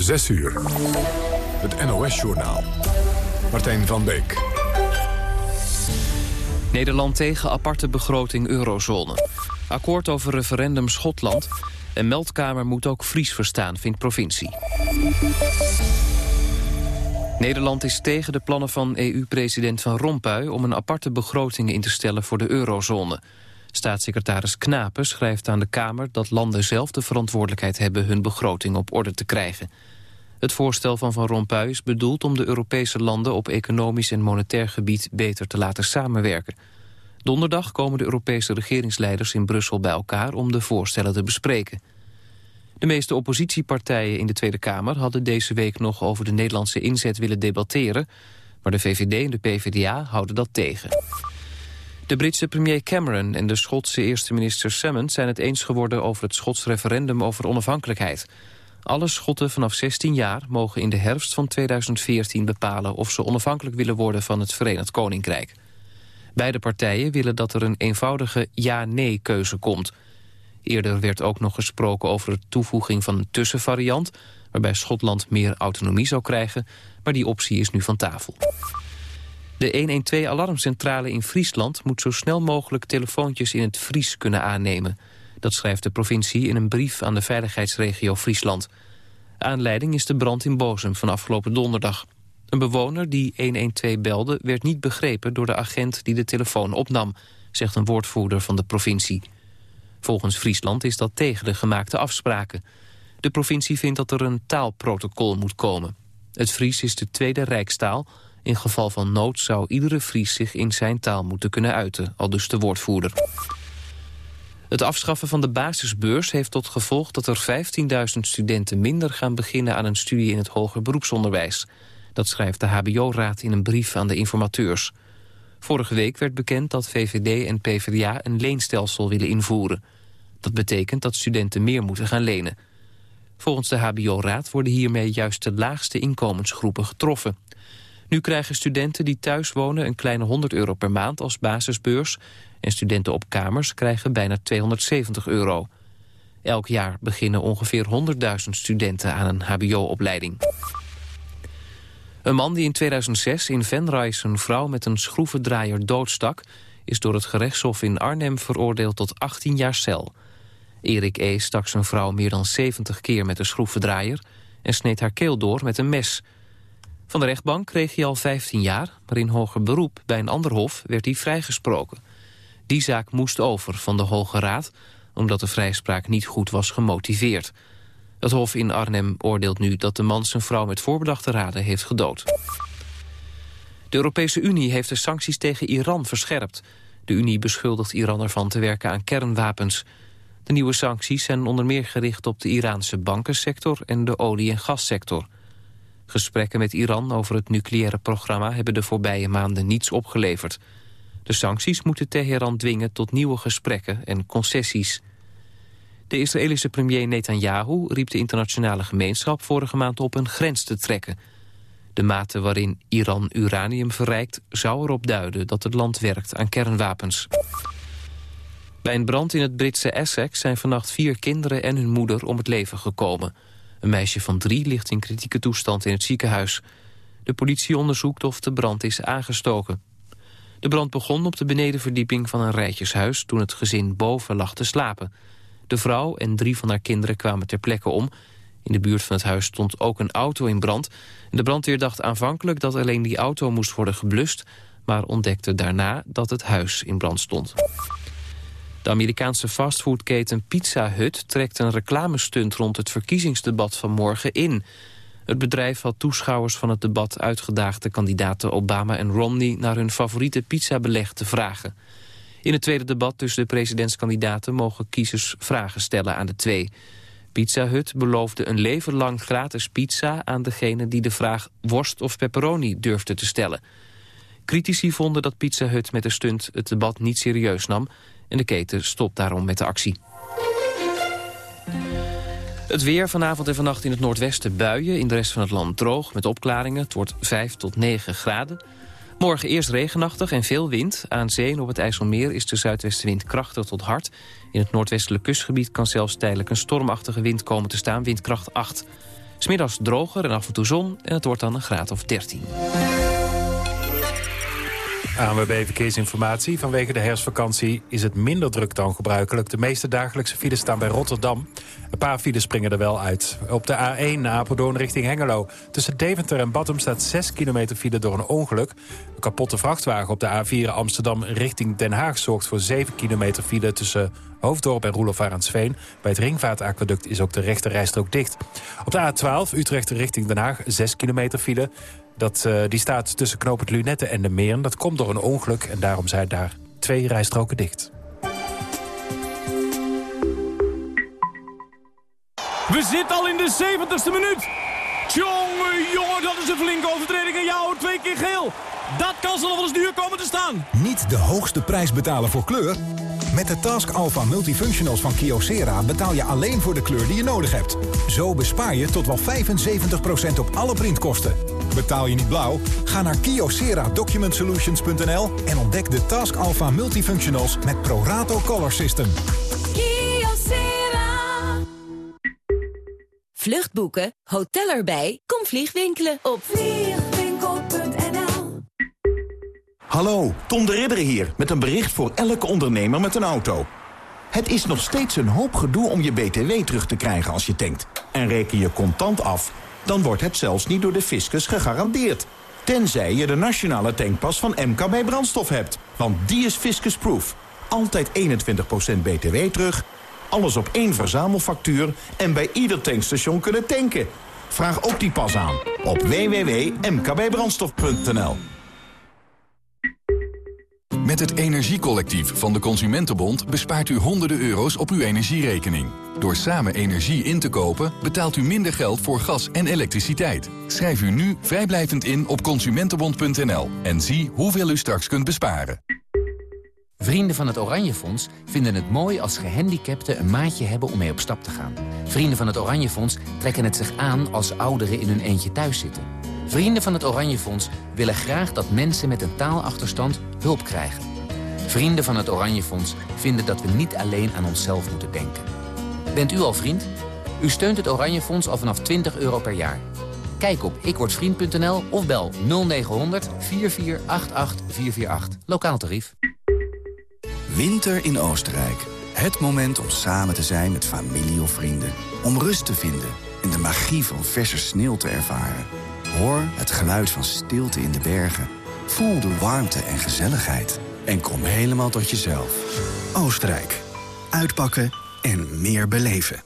6 uur. Het NOS-journaal. Martijn van Beek. Nederland tegen aparte begroting eurozone. Akkoord over referendum Schotland. En meldkamer moet ook Fries verstaan, vindt provincie. Nederland is tegen de plannen van EU-president Van Rompuy... om een aparte begroting in te stellen voor de eurozone. Staatssecretaris Knapen schrijft aan de Kamer... dat landen zelf de verantwoordelijkheid hebben hun begroting op orde te krijgen. Het voorstel van Van Rompuy is bedoeld om de Europese landen... op economisch en monetair gebied beter te laten samenwerken. Donderdag komen de Europese regeringsleiders in Brussel bij elkaar... om de voorstellen te bespreken. De meeste oppositiepartijen in de Tweede Kamer hadden deze week nog over de Nederlandse inzet willen debatteren, maar de VVD en de PvdA houden dat tegen. De Britse premier Cameron en de Schotse eerste minister Salmond zijn het eens geworden over het Schots referendum over onafhankelijkheid. Alle Schotten vanaf 16 jaar mogen in de herfst van 2014 bepalen of ze onafhankelijk willen worden van het Verenigd Koninkrijk. Beide partijen willen dat er een eenvoudige ja-nee-keuze komt. Eerder werd ook nog gesproken over de toevoeging van een tussenvariant... waarbij Schotland meer autonomie zou krijgen, maar die optie is nu van tafel. De 112-alarmcentrale in Friesland moet zo snel mogelijk telefoontjes in het Fries kunnen aannemen. Dat schrijft de provincie in een brief aan de veiligheidsregio Friesland. Aanleiding is de brand in Bozem van afgelopen donderdag. Een bewoner die 112 belde werd niet begrepen door de agent die de telefoon opnam, zegt een woordvoerder van de provincie. Volgens Friesland is dat tegen de gemaakte afspraken. De provincie vindt dat er een taalprotocol moet komen. Het Fries is de tweede rijkstaal. In geval van nood zou iedere Fries zich in zijn taal moeten kunnen uiten, al dus de woordvoerder. Het afschaffen van de basisbeurs heeft tot gevolg dat er 15.000 studenten minder gaan beginnen aan een studie in het hoger beroepsonderwijs. Dat schrijft de HBO-raad in een brief aan de informateurs. Vorige week werd bekend dat VVD en PvdA een leenstelsel willen invoeren. Dat betekent dat studenten meer moeten gaan lenen. Volgens de HBO-raad worden hiermee juist de laagste inkomensgroepen getroffen. Nu krijgen studenten die thuis wonen een kleine 100 euro per maand als basisbeurs... en studenten op kamers krijgen bijna 270 euro. Elk jaar beginnen ongeveer 100.000 studenten aan een hbo-opleiding. Een man die in 2006 in Venray een vrouw met een schroevendraaier doodstak... is door het gerechtshof in Arnhem veroordeeld tot 18 jaar cel. Erik E. stak zijn vrouw meer dan 70 keer met een schroevendraaier... en sneed haar keel door met een mes. Van de rechtbank kreeg hij al 15 jaar... maar in hoger beroep bij een ander hof werd hij vrijgesproken. Die zaak moest over van de Hoge Raad... omdat de vrijspraak niet goed was gemotiveerd... Het Hof in Arnhem oordeelt nu dat de man zijn vrouw met voorbedachte raden heeft gedood. De Europese Unie heeft de sancties tegen Iran verscherpt. De Unie beschuldigt Iran ervan te werken aan kernwapens. De nieuwe sancties zijn onder meer gericht op de Iraanse bankensector en de olie- en gassector. Gesprekken met Iran over het nucleaire programma hebben de voorbije maanden niets opgeleverd. De sancties moeten Teheran dwingen tot nieuwe gesprekken en concessies. De Israëlische premier Netanyahu riep de internationale gemeenschap vorige maand op een grens te trekken. De mate waarin Iran uranium verrijkt zou erop duiden dat het land werkt aan kernwapens. Bij een brand in het Britse Essex zijn vannacht vier kinderen en hun moeder om het leven gekomen. Een meisje van drie ligt in kritieke toestand in het ziekenhuis. De politie onderzoekt of de brand is aangestoken. De brand begon op de benedenverdieping van een rijtjeshuis... toen het gezin boven lag te slapen. De vrouw en drie van haar kinderen kwamen ter plekke om. In de buurt van het huis stond ook een auto in brand. De brandweer dacht aanvankelijk dat alleen die auto moest worden geblust... maar ontdekte daarna dat het huis in brand stond. De Amerikaanse fastfoodketen Pizza Hut trekt een reclamestunt rond het verkiezingsdebat van morgen in. Het bedrijf had toeschouwers van het debat uitgedaagd de kandidaten Obama en Romney naar hun favoriete pizzabeleg te vragen. In het tweede debat tussen de presidentskandidaten mogen kiezers vragen stellen aan de twee. Pizza Hut beloofde een leven lang gratis pizza aan degene die de vraag worst of pepperoni durfde te stellen. Critici vonden dat Pizza Hut met de stunt het debat niet serieus nam en de keten stopt daarom met de actie. Het weer vanavond en vannacht in het noordwesten buien, in de rest van het land droog met opklaringen. Het wordt 5 tot 9 graden. Morgen eerst regenachtig en veel wind. Aan zee en op het IJsselmeer is de zuidwestenwind krachtig tot hard. In het noordwestelijk kustgebied kan zelfs tijdelijk een stormachtige wind komen te staan, windkracht 8. Smiddags droger en af en toe zon en het wordt dan een graad of 13. ANWB Verkeersinformatie. Vanwege de herfstvakantie is het minder druk dan gebruikelijk. De meeste dagelijkse files staan bij Rotterdam. Een paar files springen er wel uit. Op de A1 Apeldoorn richting Hengelo. Tussen Deventer en Badum staat 6 kilometer file door een ongeluk. Een kapotte vrachtwagen op de A4 Amsterdam richting Den Haag... zorgt voor 7 kilometer file tussen Hoofddorp en Roelof Sveen. Bij het Ringvaartaqueduct is ook de rechte rijstrook dicht. Op de A12 Utrecht richting Den Haag 6 kilometer file. Dat, uh, die staat tussen Knoop het Lunette en de Meeren. Dat komt door een ongeluk en daarom zijn daar twee rijstroken dicht. We zitten al in de 70ste minuut. Tjonge, jongen, dat is een flinke overtreding. En jou, twee keer geel. Dat kan ze nog wel eens duur komen te staan. Niet de hoogste prijs betalen voor kleur? Met de Task Alpha Multifunctionals van Kyocera betaal je alleen voor de kleur die je nodig hebt. Zo bespaar je tot wel 75% op alle printkosten. Betaal je niet blauw? Ga naar kyocera-document-solutions.nl en ontdek de Task Alpha Multifunctionals met ProRato Color System. Kyocera. Vluchtboeken, hotel erbij, kom vliegwinkelen op vliegwinkel.nl Hallo, Tom de Ridder hier met een bericht voor elke ondernemer met een auto. Het is nog steeds een hoop gedoe om je BTW terug te krijgen als je tankt. En reken je contant af dan wordt het zelfs niet door de fiscus gegarandeerd. Tenzij je de nationale tankpas van MKB Brandstof hebt. Want die is fiscusproof. Altijd 21% btw terug, alles op één verzamelfactuur... en bij ieder tankstation kunnen tanken. Vraag ook die pas aan op www.mkbbrandstof.nl. Met het Energiecollectief van de Consumentenbond bespaart u honderden euro's op uw energierekening. Door samen energie in te kopen betaalt u minder geld voor gas en elektriciteit. Schrijf u nu vrijblijvend in op consumentenbond.nl en zie hoeveel u straks kunt besparen. Vrienden van het Oranje Fonds vinden het mooi als gehandicapten een maatje hebben om mee op stap te gaan. Vrienden van het Oranje Fonds trekken het zich aan als ouderen in hun eentje thuis zitten. Vrienden van het Oranje Fonds willen graag dat mensen met een taalachterstand hulp krijgen. Vrienden van het Oranje Fonds vinden dat we niet alleen aan onszelf moeten denken. Bent u al vriend? U steunt het Oranje Fonds al vanaf 20 euro per jaar. Kijk op ikwordvriend.nl of bel 0900 4488 448. Lokaal tarief. Winter in Oostenrijk. Het moment om samen te zijn met familie of vrienden. Om rust te vinden en de magie van verse sneeuw te ervaren. Hoor het geluid van stilte in de bergen. Voel de warmte en gezelligheid. En kom helemaal tot jezelf. Oostenrijk. Uitpakken en meer beleven.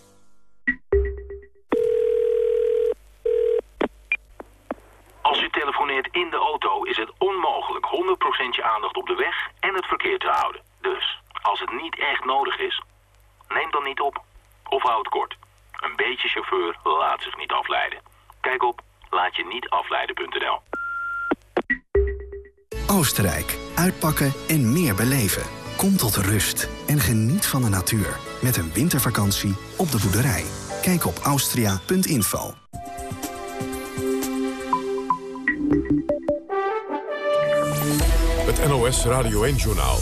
Als u telefoneert in de auto is het onmogelijk 100% je aandacht op de weg en het verkeer te houden. Dus, als het niet echt nodig is, neem dan niet op. Of houd kort. Een beetje chauffeur laat zich niet afleiden. Kijk op laatje-niet-afleiden.nl. Oostenrijk. Uitpakken en meer beleven. Kom tot rust en geniet van de natuur. Met een wintervakantie op de boerderij. Kijk op austria.info. Het NOS Radio 1-journaal.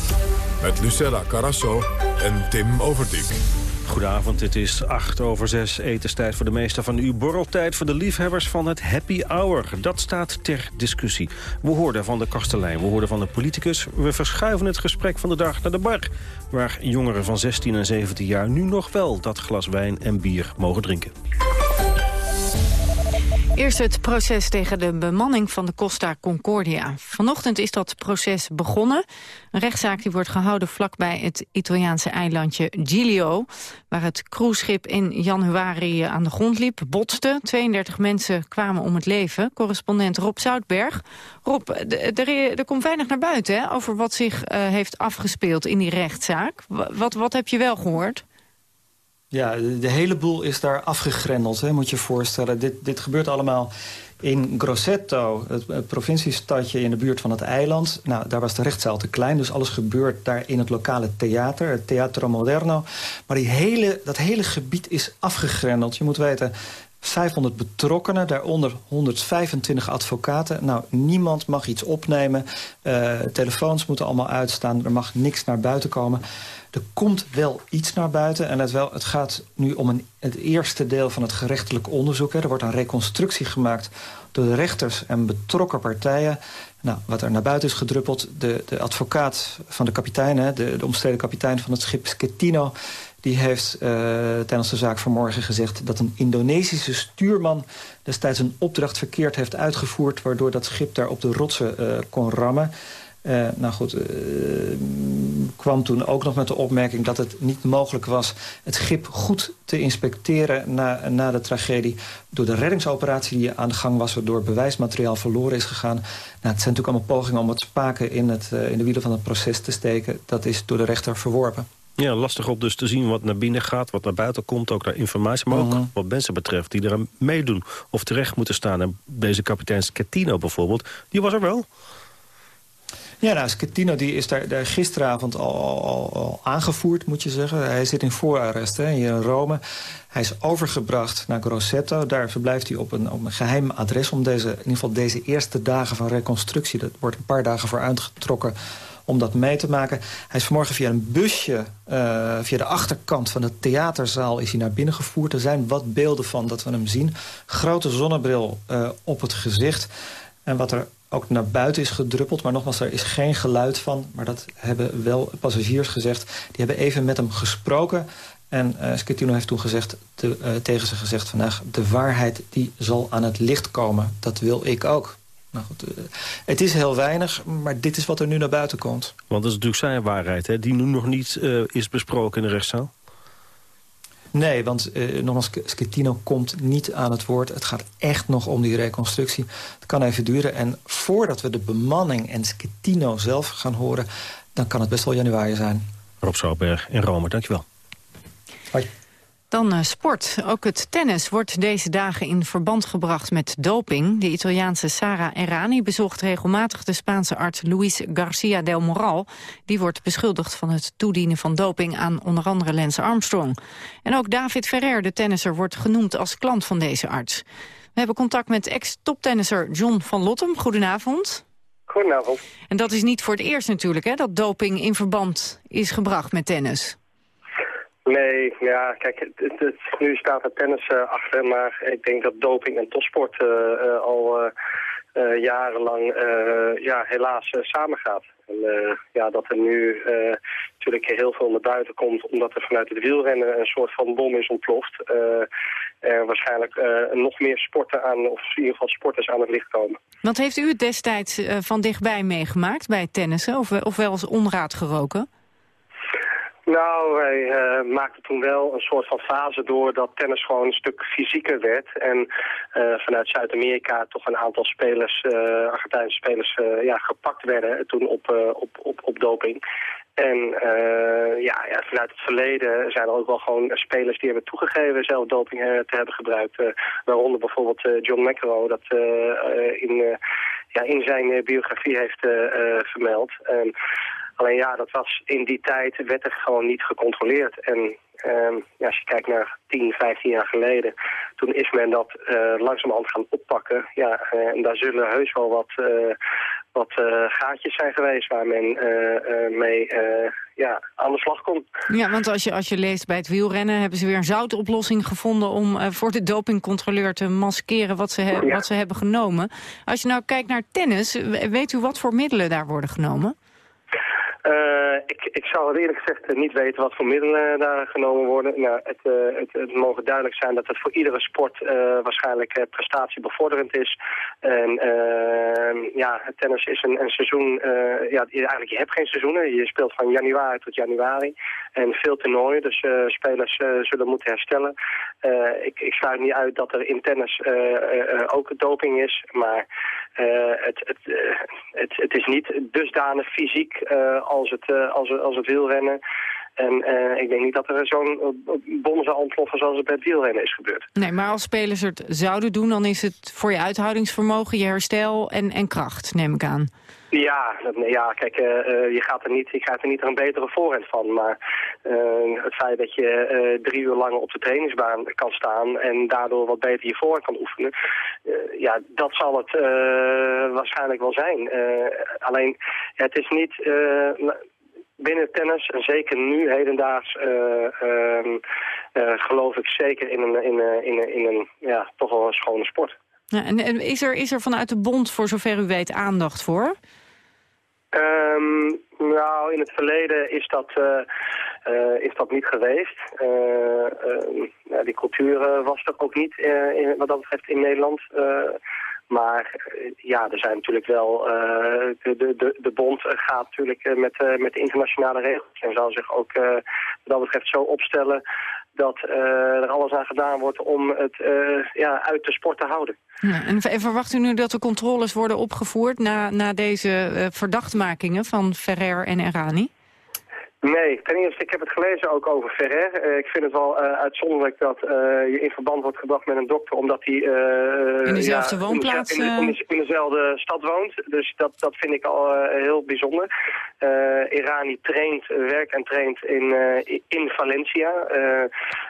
Met Lucella Carasso en Tim Overdijk. Goedenavond, het is 8 over 6 etenstijd voor de meeste van u. Borreltijd voor de liefhebbers van het happy hour. Dat staat ter discussie. We hoorden van de kastelein, we hoorden van de politicus. We verschuiven het gesprek van de dag naar de bar. Waar jongeren van 16 en 17 jaar nu nog wel dat glas wijn en bier mogen drinken. Eerst het proces tegen de bemanning van de Costa Concordia. Vanochtend is dat proces begonnen. Een rechtszaak die wordt gehouden vlakbij het Italiaanse eilandje Giglio... waar het cruiseschip in januari aan de grond liep, botste. 32 mensen kwamen om het leven. Correspondent Rob Zoutberg. Rob, er komt weinig naar buiten hè, over wat zich uh, heeft afgespeeld in die rechtszaak. Wat, wat heb je wel gehoord? Ja, de, hele boel is daar afgegrendeld, hè, moet je je voorstellen. Dit, dit gebeurt allemaal in Grosseto, het, provinciestadje in de buurt van het eiland. Nou, daar was de rechtszaal te klein, dus alles gebeurt daar in het lokale theater, het Teatro Moderno. Maar die hele, dat hele gebied is afgegrendeld. Je moet weten, 500 betrokkenen, daaronder 125 advocaten. Nou, niemand mag iets opnemen. Uh, telefoons moeten allemaal uitstaan. Er mag niks naar buiten komen. Er komt wel iets naar buiten. En het, wel, het gaat nu om een, het eerste deel van het gerechtelijk onderzoek. Hè. Er wordt een reconstructie gemaakt door de rechters en betrokken partijen. Nou, wat er naar buiten is gedruppeld, de, de advocaat van de kapitein... Hè, de, de omstreden kapitein van het schip Schettino... die heeft uh, tijdens de zaak vanmorgen gezegd... dat een Indonesische stuurman destijds een opdracht verkeerd heeft uitgevoerd... waardoor dat schip daar op de rotsen uh, kon rammen. Uh, nou goed, uh, kwam toen ook nog met de opmerking dat het niet mogelijk was... het schip goed te inspecteren na, na de tragedie... door de reddingsoperatie die aan de gang was... waardoor bewijsmateriaal verloren is gegaan. Nou, het zijn natuurlijk allemaal pogingen om het spaken in, het, uh, in de wielen van het proces te steken. Dat is door de rechter verworpen. Ja, lastig op dus te zien wat naar binnen gaat, wat naar buiten komt. Ook naar informatie, maar ook -huh. wat mensen betreft die er meedoen. Of terecht moeten staan. En deze kapitein Schettino bijvoorbeeld, die was er wel. Ja, nou, Schettino die is daar, daar gisteravond al, al, al, aangevoerd, moet je zeggen. Hij zit in voorarrest hè, hier in Rome. Hij is overgebracht naar Grosseto. Daar verblijft hij op een, op een geheim adres... om deze, in ieder geval deze eerste dagen van reconstructie... dat wordt een paar dagen voor uitgetrokken om dat mee te maken. Hij is vanmorgen via een busje, uh, via de achterkant van de theaterzaal... is hij naar binnen gevoerd. Er zijn wat beelden van dat we hem zien. Grote zonnebril uh, op het gezicht. En wat er ook naar buiten is gedruppeld. Maar nogmaals, er is geen geluid van. Maar dat hebben wel passagiers gezegd. Die hebben even met hem gesproken. En uh, heeft toen gezegd, te, uh, tegen ze gezegd vandaag... de waarheid die zal aan het licht komen. Dat wil ik ook. Nou goed, uh, het is heel weinig, maar dit is wat er nu naar buiten komt. Want dat is natuurlijk zijn waarheid, hè? die nu nog niet is besproken in de rechtszaal. Nee, want uh, nogmaals, Schettino komt niet aan het woord. Het gaat echt nog om die reconstructie. Het kan even duren. En voordat we de bemanning en Schettino zelf gaan horen... dan kan het best wel januari zijn. Rob Zouwberg in Rome, dankjewel. Hoi. Dan uh, sport. Ook het tennis wordt deze dagen in verband gebracht met doping. De Italiaanse Sara Errani bezocht regelmatig de Spaanse arts Luis Garcia del Moral. Die wordt beschuldigd van het toedienen van doping aan onder andere Lance Armstrong. En ook David Ferrer, de tennisser, wordt genoemd als klant van deze arts. We hebben contact met ex-toptennisser John van Lottem. Goedenavond. Goedenavond. En dat is niet voor het eerst natuurlijk, hè, dat doping in verband is gebracht met tennis. Nee, ja, kijk, het, het, nu staat er tennis uh, achter, maar ik denk dat doping en topsport uh, uh, al jarenlang ja, helaas samengaat. En ja, dat er nu natuurlijk heel veel naar buiten komt, omdat er vanuit het wielrennen een soort van bom is ontploft. er waarschijnlijk nog meer sporten aan, of in ieder geval sporters aan het licht komen. Want heeft u destijds van dichtbij meegemaakt bij tennissen, of, of wel eens onraad geroken? Nou, wij uh, maakten toen wel een soort van fase door dat tennis gewoon een stuk fysieker werd. En uh, vanuit Zuid-Amerika toch een aantal spelers, uh, Argentijnse spelers, ja, gepakt werden toen op, op, op, op doping. En ja, ja, vanuit het verleden zijn er ook wel gewoon spelers die hebben toegegeven zelf doping te hebben gebruikt. waaronder bijvoorbeeld John McEnroe dat in, ja, in zijn biografie heeft vermeld. En, Alleen ja, dat was in die tijd er gewoon niet gecontroleerd. En um, ja, als je kijkt naar 10, 15 jaar geleden, toen is men dat uh, langzamerhand gaan oppakken. Ja, uh, en daar zullen heus wel wat, uh, wat gaatjes zijn geweest waar men mee ja, aan de slag kon. Ja, want als je, als je leest bij het wielrennen hebben ze weer een zoutoplossing gevonden om voor de dopingcontroleur te maskeren wat ze, ja. wat ze hebben genomen. Als je nou kijkt naar tennis, weet u wat voor middelen daar worden genomen? Uh, ik, ik zou eerlijk gezegd niet weten wat voor middelen daar genomen worden. Nou, het, uh, het, het mogen duidelijk zijn dat het voor iedere sport waarschijnlijk prestatiebevorderend is. En ja, het tennis is een, een seizoen, ja, eigenlijk je hebt geen seizoenen. Je speelt van januari tot januari. En veel toernooien, dus spelers zullen moeten herstellen. ik, ik sluit niet uit dat er in tennis ook doping is, maar het, het, het, het is niet dusdanig fysiek als het, als, als het wielrennen. En ik denk niet dat er zo'n bom zou ontploffen zoals het bij het wielrennen is gebeurd. Nee, maar als spelers het zouden doen, dan is het voor je uithoudingsvermogen, je herstel en, en kracht, neem ik aan. Ja, ja kijk, uh, je, gaat er niet, je krijgt er niet een betere voorhand van. Maar uh, het feit dat je drie uur lang op de trainingsbaan kan staan... en daardoor wat beter je voorhand kan oefenen... ja, dat zal het waarschijnlijk wel zijn. alleen, het is niet binnen tennis, en zeker nu hedendaags, uh, geloof ik zeker in een, in, in, in een ja, toch wel een schone sport. Ja, en, en is, er, is er vanuit de bond, voor zover u weet, aandacht voor? Um, nou, in het verleden is dat, uh, uh, is dat niet geweest. Uh, ja, die cultuur was er ook niet in, wat dat betreft in Nederland. maar ja, er zijn natuurlijk wel... de, de, de bond gaat natuurlijk met, met de internationale regels... en zal zich ook wat dat betreft zo opstellen dat uh, er alles aan gedaan wordt om het uh, ja, uit de sport te houden. Ja, en, verwacht u nu dat de controles worden opgevoerd na, na deze uh, verdachtmakingen van Ferrer en Errani? Nee, ten eerste, ik heb het gelezen ook over Ferrer. Uh, ik vind het wel uh, uitzonderlijk dat uh, je in verband wordt gebracht met een dokter... omdat hij in dezelfde ja, woonplaats... In, in, in, dezelfde stad woont. Dus dat, dat vind ik al heel bijzonder. Irani traint, werkt en traint in, in Valencia.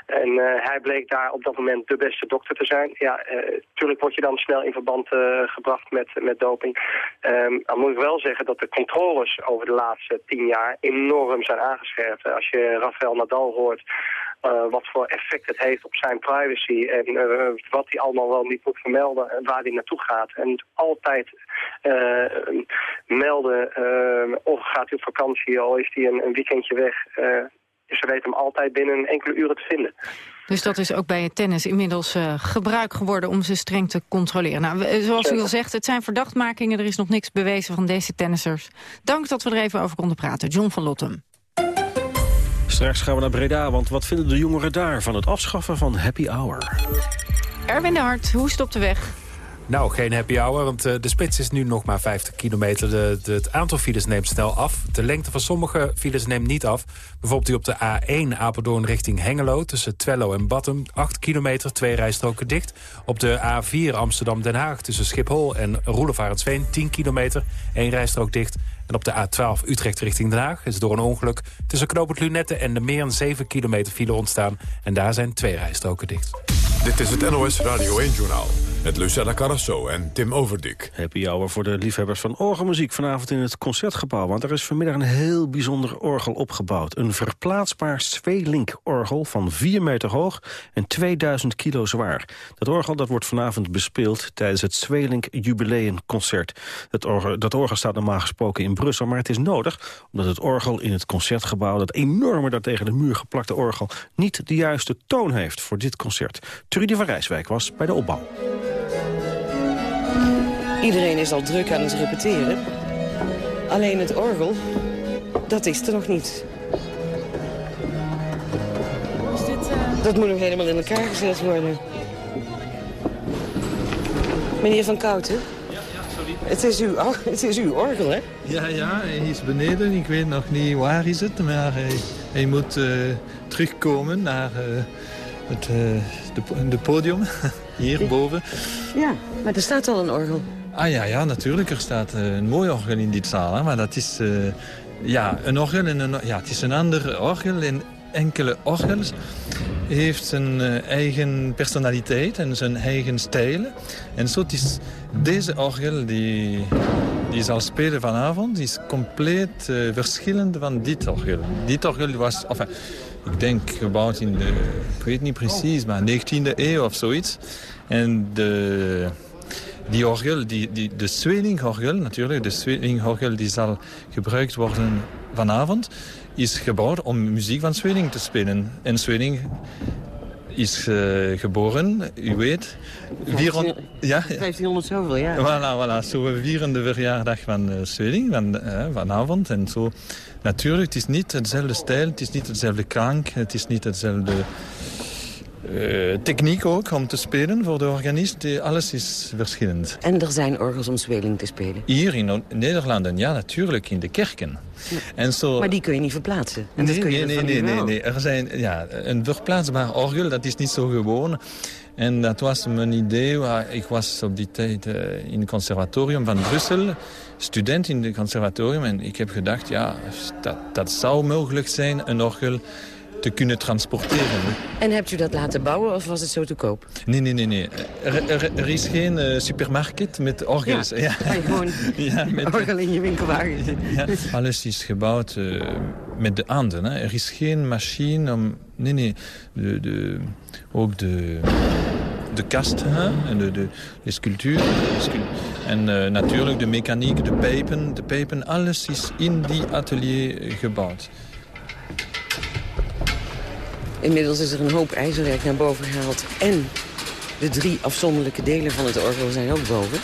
en hij bleek daar op dat moment de beste dokter te zijn. Ja, natuurlijk word je dan snel in verband gebracht met, met doping. Um, dan moet ik wel zeggen dat de controles over de laatste tien jaar enorm zijn aangescherpt. Als je Rafael Nadal hoort uh, wat voor effect het heeft op zijn privacy en uh, wat hij allemaal wel niet moet vermelden en waar hij naartoe gaat. En altijd uh, melden of gaat hij op vakantie, al is hij een, een weekendje weg. dus ze weten hem altijd binnen enkele uren te vinden. Dus dat is ook bij het tennis inmiddels gebruik geworden om ze streng te controleren. Nou, zoals u al zegt, het zijn verdachtmakingen. Er is nog niks bewezen van deze tennissers. Dank dat we er even over konden praten. John van Lottem. Straks gaan we naar Breda, want wat vinden de jongeren daar... van het afschaffen van happy hour? Erwin de Hart, hoe is het op de weg? Nou, geen happy hour, want uh, de spits is nu nog maar 50 kilometer. De, de, het aantal files neemt snel af. De lengte van sommige files neemt niet af. Bijvoorbeeld die op de A1 Apeldoorn richting Hengelo... tussen Twello en Battem, 8 kilometer, twee rijstroken dicht. Op de A4 Amsterdam-Den Haag tussen Schiphol en Roelevarensveen... 10 kilometer, één rijstrook dicht. En op de A12 Utrecht richting Den Haag is door een ongeluk... tussen Knoopend Lunette en de meer dan 7 kilometer file ontstaan. En daar zijn twee rijstroken dicht. Dit is het NOS Radio 1-journaal met Lucella Carrasso en Tim Overdik. Happy hour voor de liefhebbers van orgelmuziek vanavond in het Concertgebouw. Want er is vanmiddag een heel bijzonder orgel opgebouwd. Een verplaatsbaar Zweelink-orgel van 4 meter hoog en 2000 kilo zwaar. Dat orgel dat wordt vanavond bespeeld tijdens het Zweelink Jubileumconcert. Dat orgel, dat orgel staat normaal gesproken in Brussel, maar het is nodig... omdat het orgel in het Concertgebouw, dat enorme daar tegen de muur geplakte orgel... niet de juiste toon heeft voor dit concert. Trudy van Rijswijk was bij de opbouw. Iedereen is al druk aan het repeteren. Alleen het orgel, dat is er nog niet. dit, uh... Dat moet nog helemaal in elkaar gezet worden. Meneer Van Kouten? Ja, ja, sorry. Het is, uw, het is uw orgel, hè? Ja, ja, hij is beneden. Ik weet nog niet waar hij zit, maar hij, hij moet uh, terugkomen naar uh, het de, de podium, hierboven. Ja, maar er staat al een orgel. Ah ja, ja, natuurlijk. Er staat uh, een mooi orgel in dit zaal. Hè? Maar dat is uh, ja, een orgel. En een, ja, het is een ander orgel. En enkele orgels heeft zijn eigen personaliteit en zijn eigen stijl. En zo is deze orgel die, die zal spelen vanavond... is compleet verschillend van dit orgel. Dit orgel was... Enfin, ik denk gebouwd in de, ik weet niet precies, maar 19e eeuw of zoiets. En de, die orgel, die, die, de Zweling-orgel natuurlijk, de Zweling-orgel die zal gebruikt worden vanavond, is gebouwd om muziek van Zweling te spelen. En Zweling is uh, geboren, u weet. 1500, ja, 1500 zoveel, ja. Voilà, voilà. Zo we vieren de verjaardag van uh, van, uh, vanavond. En zo, natuurlijk, het is niet hetzelfde stijl, het is niet hetzelfde klank, het is niet hetzelfde uh, techniek ook om te spelen voor de organist. Alles is verschillend. En er zijn orgels om speling te spelen? Hier in Nederland, ja natuurlijk, in de kerken. En zo... Maar die kun je niet verplaatsen? En nee, nee, nee, nee, nee, nee, Er zijn ja, een verplaatsbaar orgel, dat is niet zo gewoon. En dat was mijn idee. Ik was op die tijd in het conservatorium van Brussel student in het conservatorium. En ik heb gedacht, ja, dat, dat zou mogelijk zijn, een orgel te kunnen transporteren. En hebt u dat laten bouwen of was het zo te koop? Nee, nee, nee. nee. Er, er, is geen uh, supermarkt met orgels. Ja, ja. gewoon ja, met orgel in je winkelwagen. Ja, alles is gebouwd uh, met de handen. Hè. Er is geen machine om... Nee, nee. De, de, ook de de kast en de, de, de sculptuur. En uh, natuurlijk de mechaniek, de pijpen, de pijpen, alles is in die atelier gebouwd. Inmiddels is er een hoop ijzerwerk naar boven gehaald. En de drie afzonderlijke delen van het orgel zijn ook boven.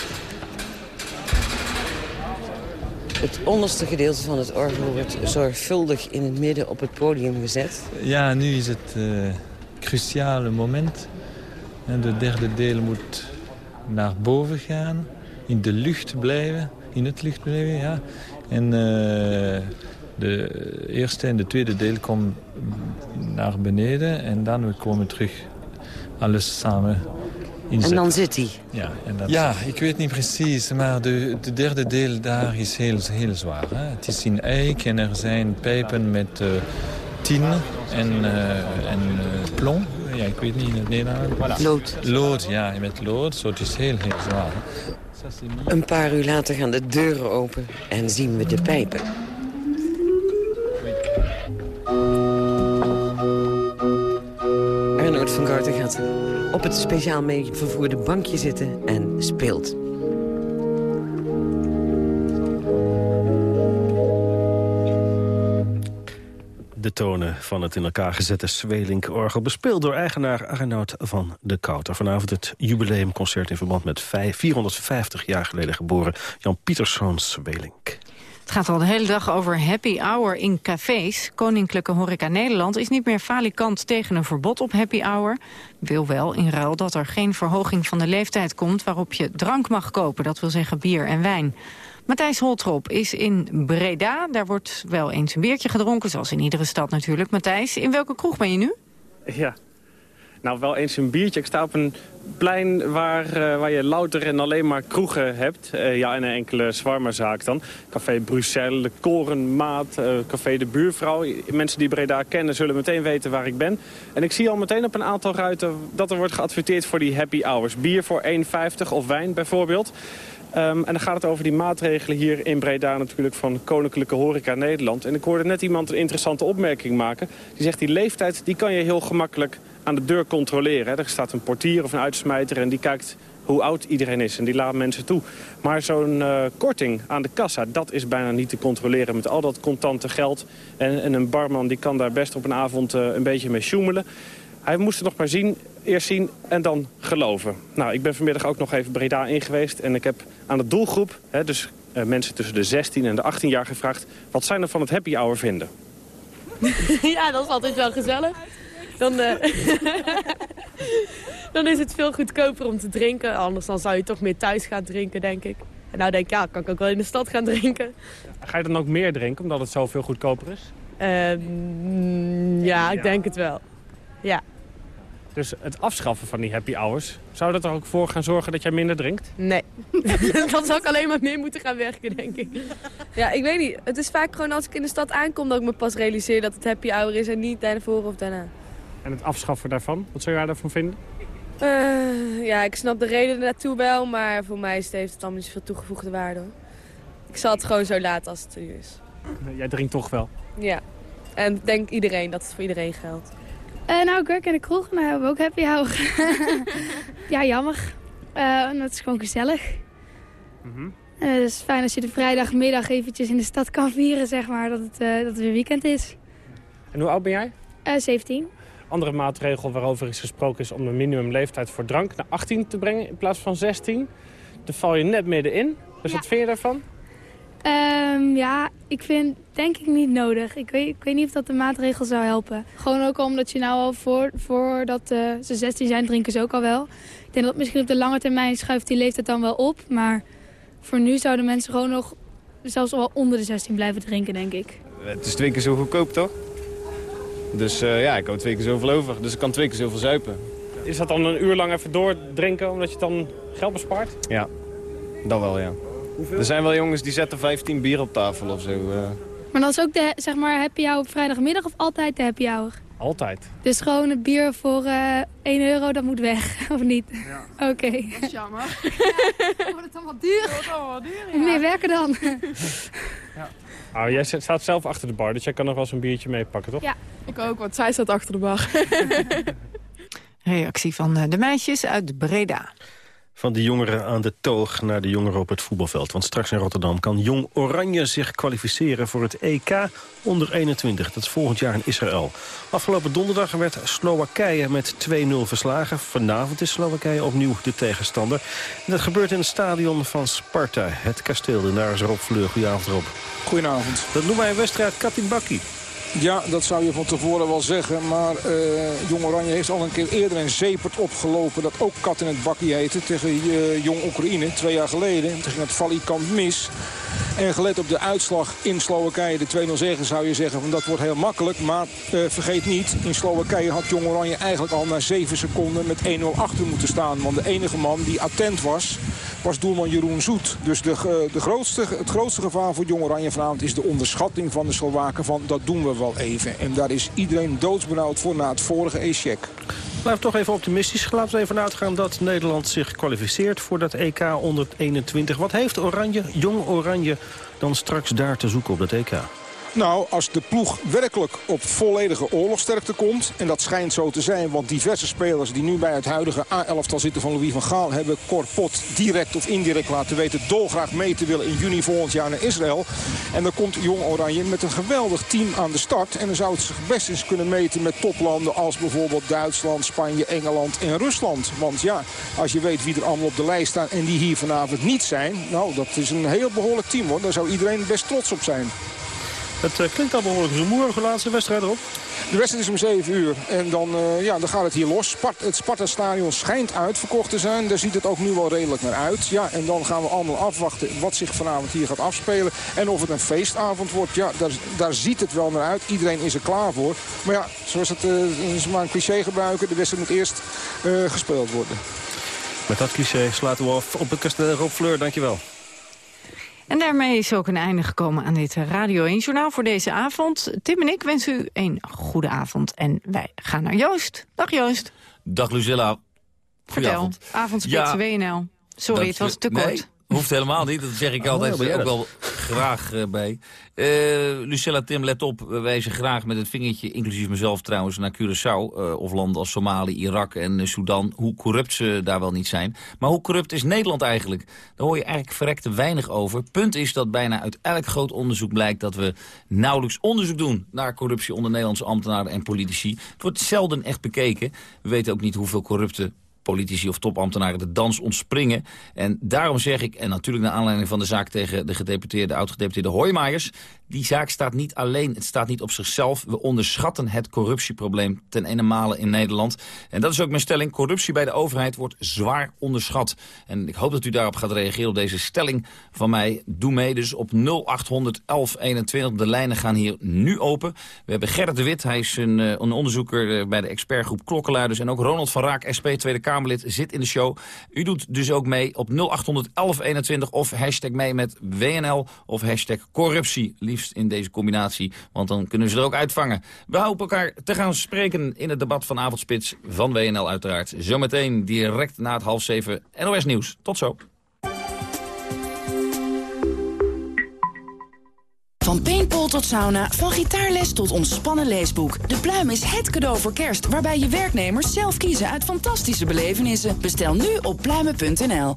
Het onderste gedeelte van het orgel wordt zorgvuldig in het midden op het podium gezet. Ja, nu is het uh, cruciale moment. En de derde deel moet naar boven gaan, in de lucht blijven, in het licht blijven, ja. En uh, de eerste en de tweede deel komen naar beneden en dan we komen terug alles samen inzetten. En dan zit hij? Ja, en dan... ja, ik weet niet precies, maar de, de derde deel daar is heel, heel zwaar. Hè? Het is in eik en er zijn pijpen met uh, tin en, uh, en plomb ja, ik weet niet in het Nederlands. Lood. Lood, ja, met lood. Zo, het is heel, heel zwaar. Een paar uur later gaan de deuren open en zien we de pijpen. Speciaal mee vervoerde bankje zitten en speelt. de tonen van het in elkaar gezette Zwelink-orgel... bespeeld door eigenaar Arnoud van de Kouter. Vanavond het jubileumconcert in verband met 450 jaar geleden geboren... Jan Pieterszoon Zwelink. Het gaat al de hele dag over happy hour in cafés. Koninklijke Horeca Nederland is niet meer falikant tegen een verbod op happy hour. Wil wel in ruil dat er geen verhoging van de leeftijd komt... waarop je drank mag kopen, dat wil zeggen bier en wijn. Matthijs Holtrop is in Breda. Daar wordt wel eens een biertje gedronken, zoals in iedere stad natuurlijk. Matthijs, in welke kroeg ben je nu? Ja, nou wel eens een biertje. Ik sta op een plein waar, uh, waar je louter en alleen maar kroegen hebt. Uh, ja, en een enkele zwarmerzaak dan. Café Bruxelles, de Korenmaat, uh, Café de Buurvrouw. Mensen die Breda kennen zullen meteen weten waar ik ben. En ik zie al meteen op een aantal ruiten dat er wordt geadverteerd voor die happy hours. Bier voor 1,50 of wijn bijvoorbeeld. Um, en dan gaat het over die maatregelen hier in Breda natuurlijk van Koninklijke Horeca Nederland. En ik hoorde net iemand een interessante opmerking maken. Die zegt die leeftijd die kan je heel gemakkelijk aan de deur controleren. Er staat een portier of een uitsmijter en die kijkt hoe oud iedereen is. En die laat mensen toe. Maar zo'n uh, korting aan de kassa, dat is bijna niet te controleren met al dat contante geld. En, en een barman die kan daar best op een avond uh, een beetje mee sjoemelen. Hij moest het nog maar zien, eerst zien en dan geloven. Nou, ik ben vanmiddag ook nog even Breda in geweest. En ik heb aan de doelgroep, hè, dus uh, mensen tussen de 16 en de 18 jaar gevraagd... wat zij er van het happy hour vinden. ja, dat is altijd wel gezellig. Dan, uh, dan is het veel goedkoper om te drinken. Anders dan zou je toch meer thuis gaan drinken, denk ik. En nou denk ik, ja, kan ik ook wel in de stad gaan drinken. Ga je dan ook meer drinken, omdat het zoveel goedkoper is? Uh, ja, ik denk het wel. Ja. Dus het afschaffen van die happy hours, zou dat er ook voor gaan zorgen dat jij minder drinkt? Nee. dan zou ik alleen maar meer moeten gaan werken, denk ik. Ja, ik weet niet. Het is vaak gewoon als ik in de stad aankom dat ik me pas realiseer dat het happy hour is en niet daarvoor of daarna. En het afschaffen daarvan, wat zou jij daarvan vinden? Uh, ja, ik snap de reden naartoe wel, maar voor mij heeft het allemaal niet zoveel toegevoegde waarde. Ik zal het gewoon zo laten als het nu is. Jij drinkt toch wel? Ja. En denk iedereen dat het voor iedereen geldt. Uh, nou, ik werk in de kroeg en daar hebben we ook happy hour. ja, jammer. Uh, het is gewoon gezellig. Mm -hmm. uh, het is fijn als je de vrijdagmiddag eventjes in de stad kan vieren, zeg maar, dat het, dat het weer weekend is. En hoe oud ben jij? 17. Andere maatregel waarover is gesproken is om de minimumleeftijd voor drank naar 18 te brengen in plaats van 16. Daar val je net middenin. Dus ja. wat vind je daarvan? Ehm, ja, ik vind denk ik niet nodig. Ik weet, ik weet niet of dat de maatregel zou helpen. Gewoon ook omdat je nou al voor, voordat uh, ze 16 zijn, drinken ze ook al wel. Ik denk dat misschien op de lange termijn schuift die leeftijd dan wel op. Maar voor nu zouden mensen gewoon nog zelfs wel onder de 16 blijven drinken, denk ik. Het is twee keer zo goedkoop, toch? Dus uh, ja, ik hou twee keer zoveel over. Dus ik kan twee keer zoveel zuipen. Is dat dan een uur lang even doordrinken omdat je dan geld bespaart? Ja, dat wel, ja. Hoeveel? Er zijn wel jongens die zetten 15 bier op tafel of zo. Uh. Maar dan is ook de zeg maar, happy hour op vrijdagmiddag of altijd de happy hour? Altijd. Dus gewoon het bier voor uh, 1 euro, dat moet weg, of niet? Ja. Oké. Okay. Dat is jammer. Ja. Wordt het allemaal duur? Het wordt allemaal duur, ja. Nee, werken dan. ja. Nou, jij staat zelf achter de bar, dus jij kan nog wel eens een biertje meepakken, toch? Ja, ik ook, want zij staat achter de bar. Reactie van eh, de meisjes uit Breda. Van de jongeren aan de toog naar de jongeren op het voetbalveld. Want straks in Rotterdam kan Jong Oranje zich kwalificeren voor het EK onder 21. Dat is volgend jaar in Israël. Afgelopen donderdag werd Slowakije met 2-0 verslagen. Vanavond is Slowakije opnieuw de tegenstander. En dat gebeurt in het stadion van Sparta, het kasteel. En daar is Rob Fleur. Goedenavond Rob. Goedenavond. Dat noemen wij een wedstrijd Katibaki. Ja, dat zou je van tevoren wel zeggen. Maar uh, Jong Oranje heeft al een keer eerder een zeepert opgelopen... dat ook kat in het bakkie heette tegen uh, Jong Oekraïne. Twee jaar geleden. Toen ging het Valikant mis. En gelet op de uitslag in Slowakije, de 2-0 zeggen, zou je zeggen... van dat wordt heel makkelijk. Maar uh, vergeet niet, in Slowakije had Jong Oranje eigenlijk al na 7 seconden... met 1-0 achter moeten staan. Want de enige man die attent was, was doelman Jeroen Zoet. Dus de, de grootste, het grootste gevaar voor Jong Oranje vanavond is de onderschatting van de Slowaken... van dat doen we wel even. En daar is iedereen doodsbenauwd voor na het vorige echec. Blijf toch even optimistisch. Laten we even uitgaan dat Nederland zich kwalificeert voor dat EK onder 21. Wat heeft Oranje, Jong Oranje, dan straks daar te zoeken op dat EK? Nou, als de ploeg werkelijk op volledige oorlogsterkte komt... en dat schijnt zo te zijn, want diverse spelers die nu bij het huidige A-elftal zitten van Louis van Gaal... hebben Corpot direct of indirect laten weten dolgraag mee te willen in juni volgend jaar naar Israël. En dan komt Jong Oranje met een geweldig team aan de start. En dan zou het zich best eens kunnen meten met toplanden als bijvoorbeeld Duitsland, Spanje, Engeland en Rusland. Want ja, als je weet wie er allemaal op de lijst staan en die hier vanavond niet zijn... nou, dat is een heel behoorlijk team hoor. Daar zou iedereen best trots op zijn. Het uh, klinkt al behoorlijk rumoer. De laatste wedstrijd erop. De wedstrijd is om 7 uur. En dan, uh, ja, dan gaat het hier los. Spart, het Sparta-stadion schijnt uitverkocht te zijn. Daar ziet het ook nu wel redelijk naar uit. Ja, en dan gaan we allemaal afwachten wat zich vanavond hier gaat afspelen. En of het een feestavond wordt. Ja, daar, daar ziet het wel naar uit. Iedereen is er klaar voor. Maar ja, zoals het uh, maar een cliché gebruiken. De wedstrijd moet eerst gespeeld worden. Met dat cliché sluiten we af op het kasteel Rob Fleur. Dankjewel. En daarmee is ook een einde gekomen aan dit Radio 1-journaal voor deze avond. Tim en ik wensen u een goede avond. En wij gaan naar Joost. Dag Joost. Dag Lucilla. Vertel, avondspits ja, WNL. Sorry, het was te kort. Nee, hoeft helemaal niet. Dat zeg ik Oh, altijd ook wel graag uh, bij. Uh, Lucella, Tim, let op. We wijzen graag met het vingertje, inclusief mezelf trouwens, naar Curaçao. Uh, of landen als Somalië, Irak en Sudan. Hoe corrupt ze daar wel niet zijn. Maar hoe corrupt is Nederland eigenlijk? Daar hoor je eigenlijk verrekte weinig over. Punt is dat bijna uit elk groot onderzoek blijkt... dat we nauwelijks onderzoek doen naar corruptie onder Nederlandse ambtenaren en politici. Het wordt zelden echt bekeken. We weten ook niet hoeveel corrupte politici of topambtenaren de dans ontspringen. En daarom zeg ik, en natuurlijk naar aanleiding van de zaak tegen de gedeputeerde, oud-gedeputeerde Hoijmaijers, die zaak staat niet alleen, het staat niet op zichzelf. We onderschatten het corruptieprobleem ten ene male in Nederland. En dat is ook mijn stelling. Corruptie bij de overheid wordt zwaar onderschat. En ik hoop dat u daarop gaat reageren op deze stelling van mij. Doe mee dus op 0800 1121. De lijnen gaan hier nu open. We hebben Gerrit de Wit, hij is een, een onderzoeker bij de expertgroep Klokkenluiders. En ook Ronald van Raak, SP Tweede Kamerlid, zit in de show. U doet dus ook mee op 0800 1121 of hashtag mee met WNL of hashtag corruptie. In deze combinatie, want dan kunnen ze er ook uitvangen. We hopen elkaar te gaan spreken in het debat van Avondspits van WNL uiteraard. Zometeen direct na het half zeven NOS Nieuws. Tot zo. Van paintball tot sauna, van gitaarles tot ontspannen leesboek. De Pluim is het cadeau voor kerst, waarbij je werknemers zelf kiezen uit fantastische belevenissen. Bestel nu op pluimen.nl.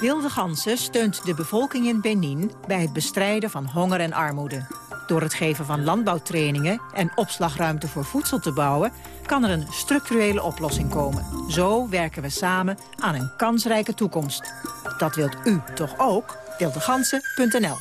Wilde Gansen steunt de bevolking in Benin bij het bestrijden van honger en armoede. Door het geven van landbouwtrainingen en opslagruimte voor voedsel te bouwen... kan er een structurele oplossing komen. Zo werken we samen aan een kansrijke toekomst. Dat wilt u toch ook? Wildegansen.nl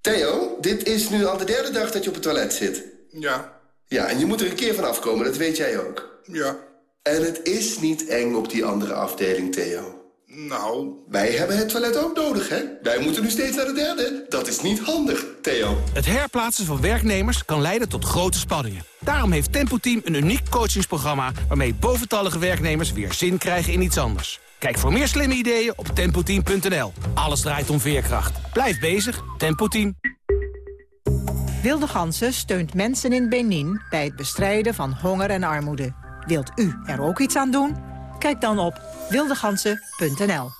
Theo, dit is nu al de derde dag dat je op het toilet zit. Ja. Ja, en je moet er een keer van afkomen, dat weet jij ook. Ja. En het is niet eng op die andere afdeling, Theo. Nou... Wij hebben het toilet ook nodig, hè? Wij moeten nu steeds naar de derde. Dat is niet handig, Theo. Het herplaatsen van werknemers kan leiden tot grote spanningen. Daarom heeft Tempo Team een uniek coachingsprogramma... waarmee boventallige werknemers weer zin krijgen in iets anders. Kijk voor meer slimme ideeën op tempoteam.nl. Alles draait om veerkracht. Blijf bezig, Tempo Team. Wilde Gansen steunt mensen in Benin bij het bestrijden van honger en armoede. Wilt u er ook iets aan doen? Kijk dan op wildegansen.nl.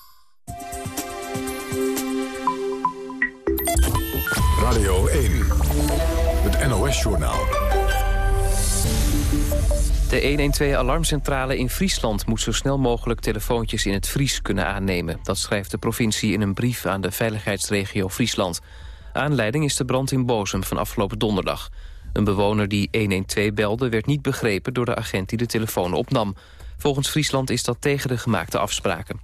Radio 1, het NOS-journaal. De 112-alarmcentrale in Friesland moet zo snel mogelijk telefoontjes in het Fries kunnen aannemen. Dat schrijft de provincie in een brief aan de veiligheidsregio Friesland. Aanleiding is de brand in Bozem van afgelopen donderdag. Een bewoner die 112 belde werd niet begrepen door de agent die de telefoon opnam. Volgens Friesland is dat tegen de gemaakte afspraken.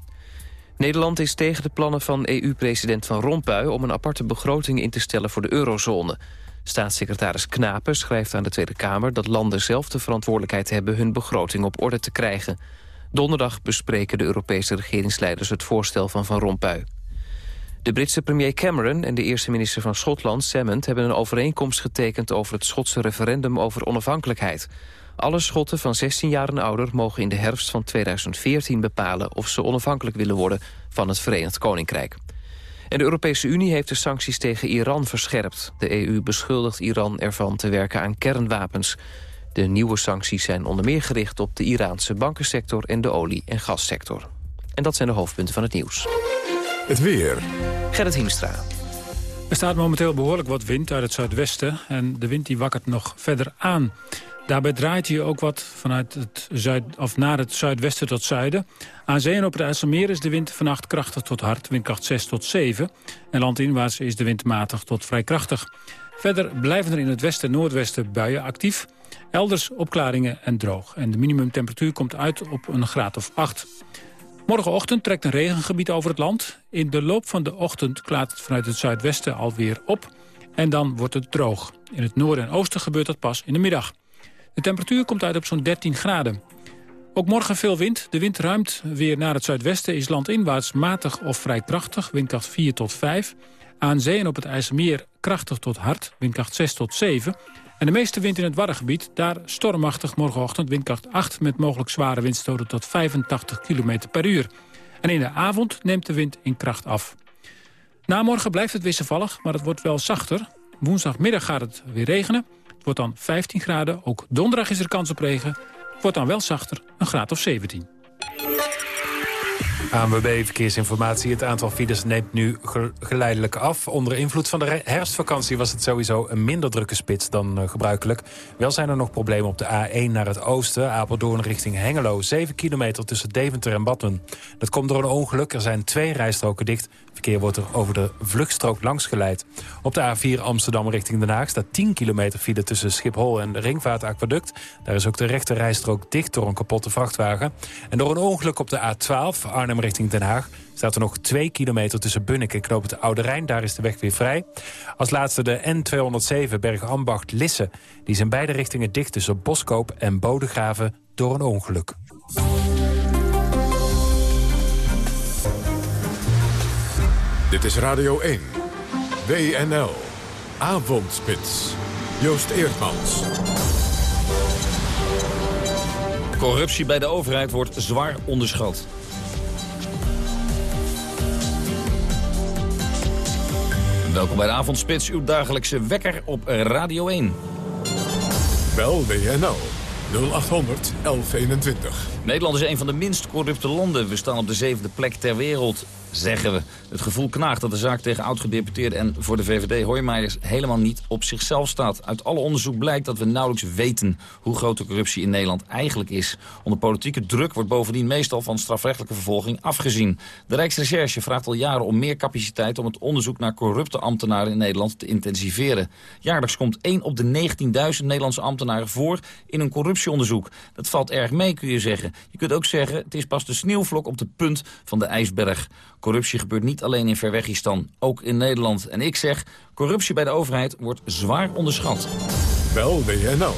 Nederland is tegen de plannen van EU-president Van Rompuy... om een aparte begroting in te stellen voor de eurozone. Staatssecretaris Knapen schrijft aan de Tweede Kamer... dat landen zelf de verantwoordelijkheid hebben hun begroting op orde te krijgen. Donderdag bespreken de Europese regeringsleiders het voorstel van Van Rompuy. De Britse premier Cameron en de eerste minister van Schotland, Salmond... hebben een overeenkomst getekend over het Schotse referendum over onafhankelijkheid. Alle Schotten van 16 jaar en ouder mogen in de herfst van 2014 bepalen... of ze onafhankelijk willen worden van het Verenigd Koninkrijk. En de Europese Unie heeft de sancties tegen Iran verscherpt. De EU beschuldigt Iran ervan te werken aan kernwapens. De nieuwe sancties zijn onder meer gericht op de Iraanse bankensector... en de olie- en gassector. En dat zijn de hoofdpunten van het nieuws. Het weer. Gerrit Hiemstra. Er staat momenteel behoorlijk wat wind uit het zuidwesten... en de wind die wakkert nog verder aan. Daarbij draait hij ook wat vanuit het zuid, of naar het zuidwesten tot zuiden. Aan zee en op het IJsselmeer is de wind vannacht krachtig tot hard, windkracht 6 tot 7. En landinwaarts is de wind matig tot vrij krachtig. Verder blijven er in het westen en noordwesten buien actief. Elders opklaringen en droog. En de minimumtemperatuur komt uit op een graad of 8. Morgenochtend trekt een regengebied over het land. In de loop van de ochtend klaart het vanuit het zuidwesten alweer op. En dan wordt het droog. In het noorden en oosten gebeurt dat pas in de middag. De temperatuur komt uit op zo'n 13 graden. Ook morgen veel wind. De wind ruimt weer naar het zuidwesten. Is landinwaarts matig of vrij krachtig. Windkracht 4 tot 5. Aan zee en op het IJsselmeer krachtig tot hard. Windkracht 6 tot 7. En de meeste wind in het Waddengebied. Daar stormachtig morgenochtend windkracht 8... met mogelijk zware windstoten tot 85 km per uur. En in de avond neemt de wind in kracht af. Na morgen blijft het wisselvallig, maar het wordt wel zachter. Woensdagmiddag gaat het weer regenen. Het wordt dan 15 graden. Ook donderdag is er kans op regen. Het wordt dan wel zachter, een graad of 17. ANWB Verkeersinformatie. Het aantal files neemt nu geleidelijk af. Onder invloed van de herfstvakantie was het sowieso een minder drukke spits dan uh, gebruikelijk. Wel zijn er nog problemen op de A1 naar het oosten. Apeldoorn richting Hengelo. 7 kilometer tussen Deventer en Badmen. Dat komt door een ongeluk. Er zijn twee rijstroken dicht. Verkeer wordt er over de vluchtstrook langs geleid. Op de A4 Amsterdam richting Den Haag staat 10 kilometer file tussen Schiphol en de Ringvaartaquaduct. Daar is ook de rechte rijstrook dicht door een kapotte vrachtwagen. En door een ongeluk op de A12 Arnhem richting Den Haag staat er nog 2 kilometer tussen Bunnik en Knoop het Oude Rijn. Daar is de weg weer vrij. Als laatste de N207 Bergambacht-Lisse. Die zijn beide richtingen dicht tussen Boskoop en Bodegraven door een ongeluk. Dit is Radio 1. WNL. Avondspits. Joost Eerdmans. Corruptie bij de overheid wordt zwaar onderschat. Welkom bij de Avondspits, uw dagelijkse wekker op Radio 1. Bel WNL 0800 1121. Nederland is een van de minst corrupte landen. We staan op de zevende plek ter wereld zeggen we. Het gevoel knaagt dat de zaak tegen oud-gedeputeerde en voor de VVD Hoijmeijers helemaal niet op zichzelf staat. Uit alle onderzoek blijkt dat we nauwelijks weten hoe groot de corruptie in Nederland eigenlijk is. Onder politieke druk wordt bovendien meestal van strafrechtelijke vervolging afgezien. De Rijksrecherche vraagt al jaren om meer capaciteit om het onderzoek naar corrupte ambtenaren in Nederland te intensiveren. Jaarlijks komt 1 op de 19.000 Nederlandse ambtenaren voor in een corruptieonderzoek. Dat valt erg mee kun je zeggen. Je kunt ook zeggen het is pas de sneeuwvlok op de punt van de ijsberg. Corruptie gebeurt niet alleen in Verwegistan, ook in Nederland. En ik zeg, corruptie bij de overheid wordt zwaar onderschat. Bel WNL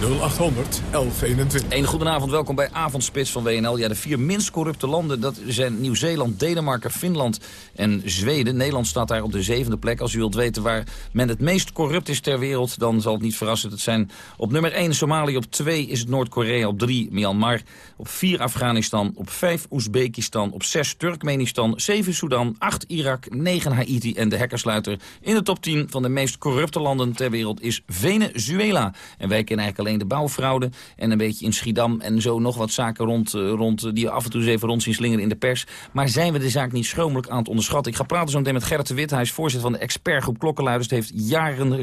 0800 1121. Een goedenavond, welkom bij Avondspits van WNL. Ja, de vier minst corrupte landen, dat zijn Nieuw-Zeeland, Denemarken, Finland en Zweden. Nederland staat daar op de zevende plek. Als u wilt weten waar men het meest corrupt is ter wereld, dan zal het niet verrassen. Het zijn op nummer 1 Somalië, op 2 is het Noord-Korea, op 3 Myanmar, op 4 Afghanistan, op 5 Oezbekistan, op 6 Turkmenistan, 7 Sudan, 8 Irak, 9 Haiti en de hekkersluiter. In de top 10 van de meest corrupte landen ter wereld is Venezuela. En wij kennen eigenlijk alleen de bouwfraude en een beetje in Schiedam en zo nog wat zaken rond, eh, rond eh, die af en toe eens even rond zien slingeren in de pers. Maar zijn we de zaak niet schromelijk aan het onderschatten? Ik ga praten zo meteen met Gerrit de Wit. Hij is voorzitter van de expertgroep Klokkenluiders. Het heeft jaren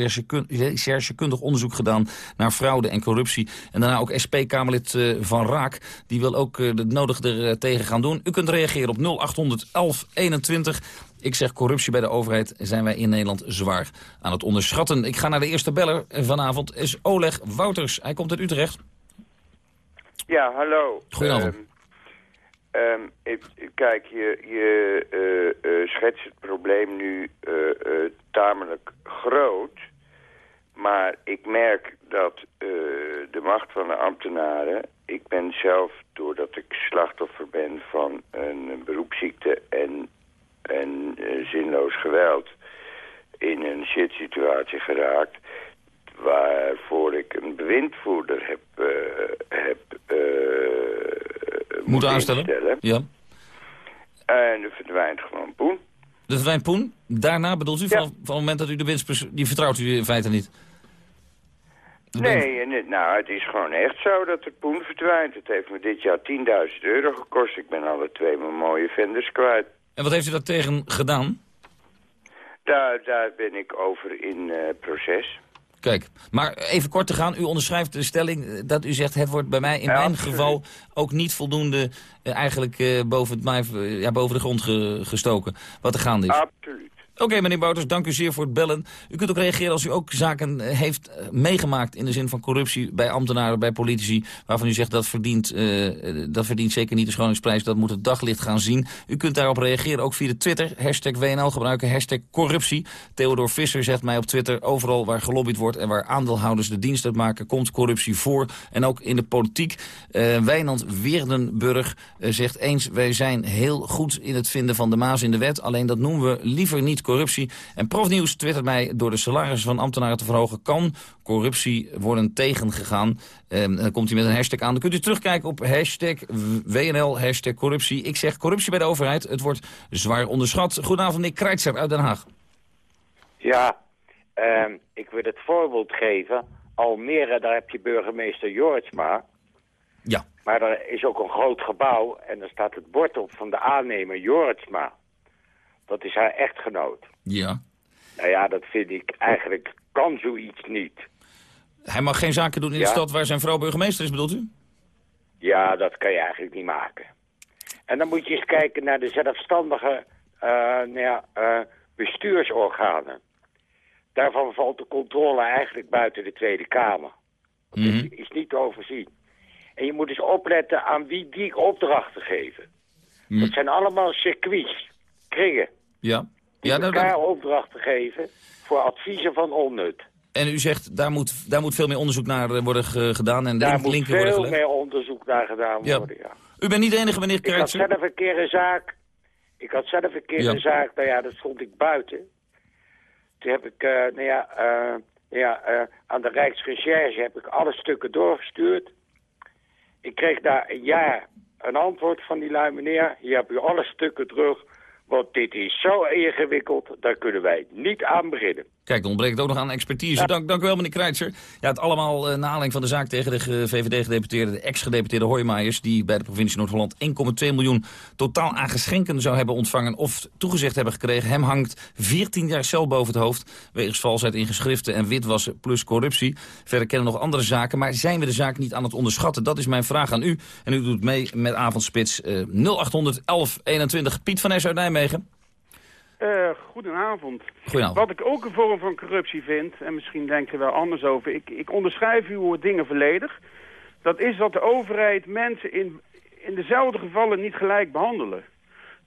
recherchekundig onderzoek gedaan naar fraude en corruptie. En daarna ook SP-Kamerlid uh, Van Raak. Die wil ook het nodige er tegen gaan doen. U kunt reageren op 0800 1121. Ik zeg corruptie bij de overheid zijn wij in Nederland zwaar aan het onderschatten. Ik ga naar de eerste beller vanavond, is Oleg Wouters. Hij komt uit Utrecht. Ja, hallo. Goedenavond. Um, um, ik, kijk, je, je uh, uh, schetst het probleem nu uh, tamelijk groot. Maar ik merk dat de macht van de ambtenaren... Ik ben zelf, doordat ik slachtoffer ben van een beroepsziekte... en en uh, zinloos geweld in een shit situatie geraakt waarvoor ik een bewindvoerder heb, uh, heb uh, moeten aanstellen. Ja. En er verdwijnt gewoon poen. Er verdwijnt poen? Daarna bedoelt u, ja. van, van het moment dat u de winst... die vertrouwt u in feite niet? Nee, en nou, het is gewoon echt zo dat er poen verdwijnt. Het heeft me dit jaar 10.000 euro gekost. Ik ben alle twee mijn mooie vendors kwijt. En wat heeft u daar tegen gedaan? Daar, daar ben ik over in uh, proces. Kijk, maar even kort te gaan. U onderschrijft de stelling dat u zegt... het wordt bij mij in ja, mijn absoluut. geval ook niet voldoende... Uh, eigenlijk uh, boven, het, ja, boven de grond ge, gestoken. Wat er gaande is. Absoluut. Oké, meneer Bouters, dank u zeer voor het bellen. U kunt ook reageren als u ook zaken heeft uh, meegemaakt... in de zin van corruptie bij ambtenaren, bij politici... waarvan u zegt dat verdient, uh, dat verdient zeker niet de schoningsprijs... dat moet het daglicht gaan zien. U kunt daarop reageren, ook via de Twitter. Hashtag WNL gebruiken, hashtag corruptie. Theodor Visser zegt mij op Twitter... overal waar gelobbyd wordt en waar aandeelhouders de dienst uitmaken... komt corruptie voor. En ook in de politiek. Uh, Wijnand Weerdenburg zegt eens... wij zijn heel goed in het vinden van de maas in de wet... alleen dat noemen we liever niet corruptie. En Profnieuws twittert mij door de salarissen van ambtenaren te verhogen... kan corruptie worden tegengegaan. En dan komt hij met een hashtag aan. Dan kunt u terugkijken op hashtag WNL, hashtag corruptie. Ik zeg corruptie bij de overheid. Het wordt zwaar onderschat. Goedenavond, Nick Kreitzer uit Den Haag. Ja, uh, ik wil het voorbeeld geven. Almere, daar heb je burgemeester Jortsma. Ja. Maar er is ook een groot gebouw en er staat het bord op van de aannemer Jortsma. Dat is haar echtgenoot. Ja. Nou ja, dat vind ik eigenlijk, kan zoiets niet. Hij mag geen zaken doen in Ja. de stad waar zijn vrouw burgemeester is, bedoelt u? Ja, dat kan je eigenlijk niet maken. En dan moet je eens kijken naar de zelfstandige eh, nou ja, eh, bestuursorganen. Daarvan valt de controle eigenlijk buiten de Tweede Kamer. Dat is, is niet te overzien. En je moet eens opletten aan wie die opdrachten geven. Dat zijn allemaal circuits, kringen, Ja. die ja dat- elkaar opdrachten geven voor adviezen van onnut. en u zegt, daar moet, daar moet veel meer onderzoek naar eh, worden ge- gedaan en de Daar moet veel meer onderzoek naar gedaan Ja. worden, ja. U bent niet de enige, meneer Ik had zelf een keer een zaak Ik had zelf een keer Ja. een zaak, nou ja, dat stond ik buiten. Toen heb ik, eh, nou ja, eh, ja eh, aan de Rijksrecherche heb ik alle stukken doorgestuurd. Ik kreeg daar een jaar een antwoord van die lui, meneer, hier heb u alle stukken terug. Want dit is zo ingewikkeld, daar kunnen wij niet aan beginnen. Kijk, er ontbreekt ook nog aan expertise. Dank, dank u wel, meneer Kreitzer. Ja, het allemaal uh, na aanleiding van de zaak tegen de VVD-gedeputeerde... de ex-gedeputeerde Hoijmaijers... die bij de provincie Noord-Holland 1,2 miljoen totaal aan geschenken zou hebben ontvangen... of toegezegd hebben gekregen. Hem hangt 14 jaar cel boven het hoofd... wegens valsheid in geschriften en witwassen plus corruptie. Verder kennen nog andere zaken, maar zijn we de zaak niet aan het onderschatten? Dat is mijn vraag aan u. En u doet mee met Avondspits uh, 0800 1121. Piet van Es uit Nijmegen. Uh, goedenavond. goedenavond. Wat ik ook een vorm van corruptie vind, en misschien denkt er wel anders over... ik, ik onderschrijf uw dingen volledig. Dat is dat de overheid mensen in, in dezelfde gevallen niet gelijk behandelen.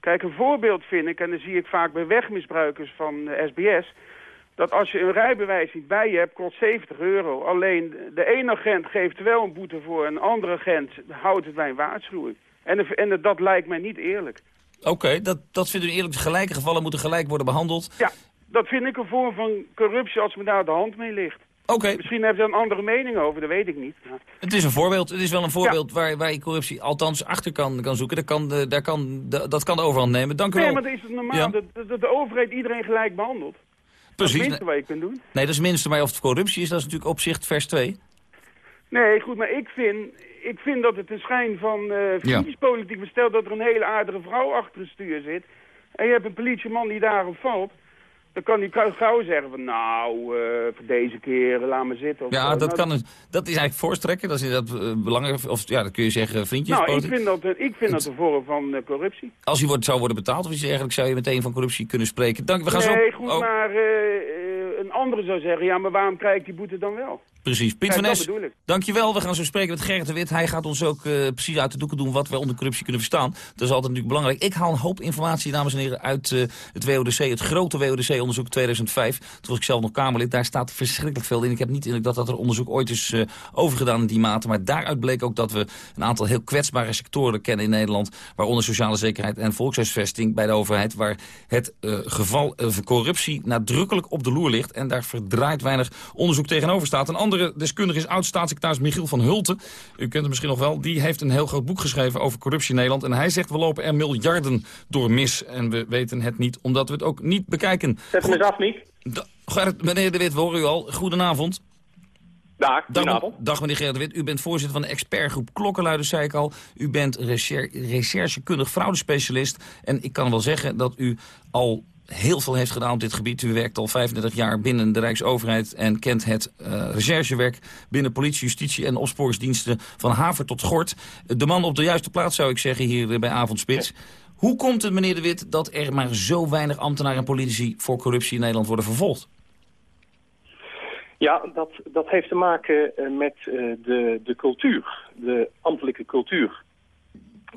Kijk, een voorbeeld vind ik, en dat zie ik vaak bij wegmisbruikers van SBS... dat als je een rijbewijs niet bij je hebt, kost 70 euro. Alleen de ene agent geeft wel een boete voor, en een andere agent houdt het bij een waarschuwing. En, en dat lijkt mij niet eerlijk. Oké, okay, dat, dat vindt u eerlijk. Gelijke gevallen moeten gelijk worden behandeld. Ja, dat vind ik een vorm van corruptie als me daar de hand mee ligt. Oké. Okay. Misschien hebben ze een andere mening over, dat weet ik niet. Het is een voorbeeld. Het is wel een voorbeeld ja. waar, waar je corruptie althans achter kan, kan zoeken. Dat kan, de, daar kan, de, dat kan de overhand nemen. Dank u nee, wel. maar dat is het normaal ja. dat, dat de overheid iedereen gelijk behandelt. Precies. Dat is het minste wat je kunt doen. Nee, dat is het minste. Maar of het corruptie is, dat is natuurlijk opzicht vers 2. Nee, goed, maar ik vind, ik vind dat het een schijn van uh, vriendjespolitiek ja. Stel dat er een hele aardige vrouw achter het stuur zit... en je hebt een politieman die daarop valt... dan kan die vrouw zeggen van nou, uh, voor deze keer laat me zitten. Of ja, zo. dat, nou, kan, dat is eigenlijk voorstrekken. Dat is dat uh, belangrijk. Of ja, dat kun je zeggen vriendjespolitiek. Nou, ik vind dat, ik vind dat een vorm van uh, corruptie. Als hij wordt, zou worden betaald of iets dergelijks... zou je meteen van corruptie kunnen spreken. Dank, we gaan nee, zo... goed, oh. maar een andere zou zeggen... ja, maar waarom krijg ik die boete dan wel? Precies. Piet Kijk, van Es, dat dankjewel. We gaan zo spreken met Gerrit de Wit. Hij gaat ons ook uh, precies uit de doeken doen wat we onder corruptie kunnen verstaan. Dat is altijd natuurlijk belangrijk. Ik haal een hoop informatie, dames en heren, uit uh, het WODC. Het grote WODC-onderzoek 2005. Toen was ik zelf nog Kamerlid. Daar staat verschrikkelijk veel in. Ik heb niet indruk dat dat er onderzoek ooit is uh, overgedaan in die mate. Maar daaruit bleek ook dat we een aantal heel kwetsbare sectoren kennen in Nederland. Waaronder sociale zekerheid en volkshuisvesting bij de overheid. Waar het geval van corruptie nadrukkelijk op de loer ligt. En daar verdraait weinig onderzoek tegenover staat. Een andere deskundige is oud-staatssecretaris Michiel van Hulten. U kent hem misschien nog wel. Die heeft een heel groot boek geschreven over corruptie in Nederland. En hij zegt we lopen er miljarden door mis. En we weten het niet, omdat we het ook niet bekijken. Zet hem eens af, Miek. Gerrit, meneer De Wit, we horen u al. Goedenavond. Dag. Dag, dag meneer Gerrit De Wit. U bent voorzitter van de expertgroep Klokkenluiders, zei ik al. U bent recher recherchekundig fraudespecialist. En ik kan wel zeggen dat u al heel veel heeft gedaan op dit gebied. U werkt al 35 jaar binnen de Rijksoverheid en kent het uh, recherchewerk binnen politie, justitie en opsporingsdiensten van haver tot gort. De man op de juiste plaats zou ik zeggen hier bij Avondspits. Hoe komt het, meneer De Wit, dat er maar zo weinig ambtenaren en politici voor corruptie in Nederland worden vervolgd? Ja, dat, dat heeft te maken met uh, de, de cultuur, de ambtelijke cultuur.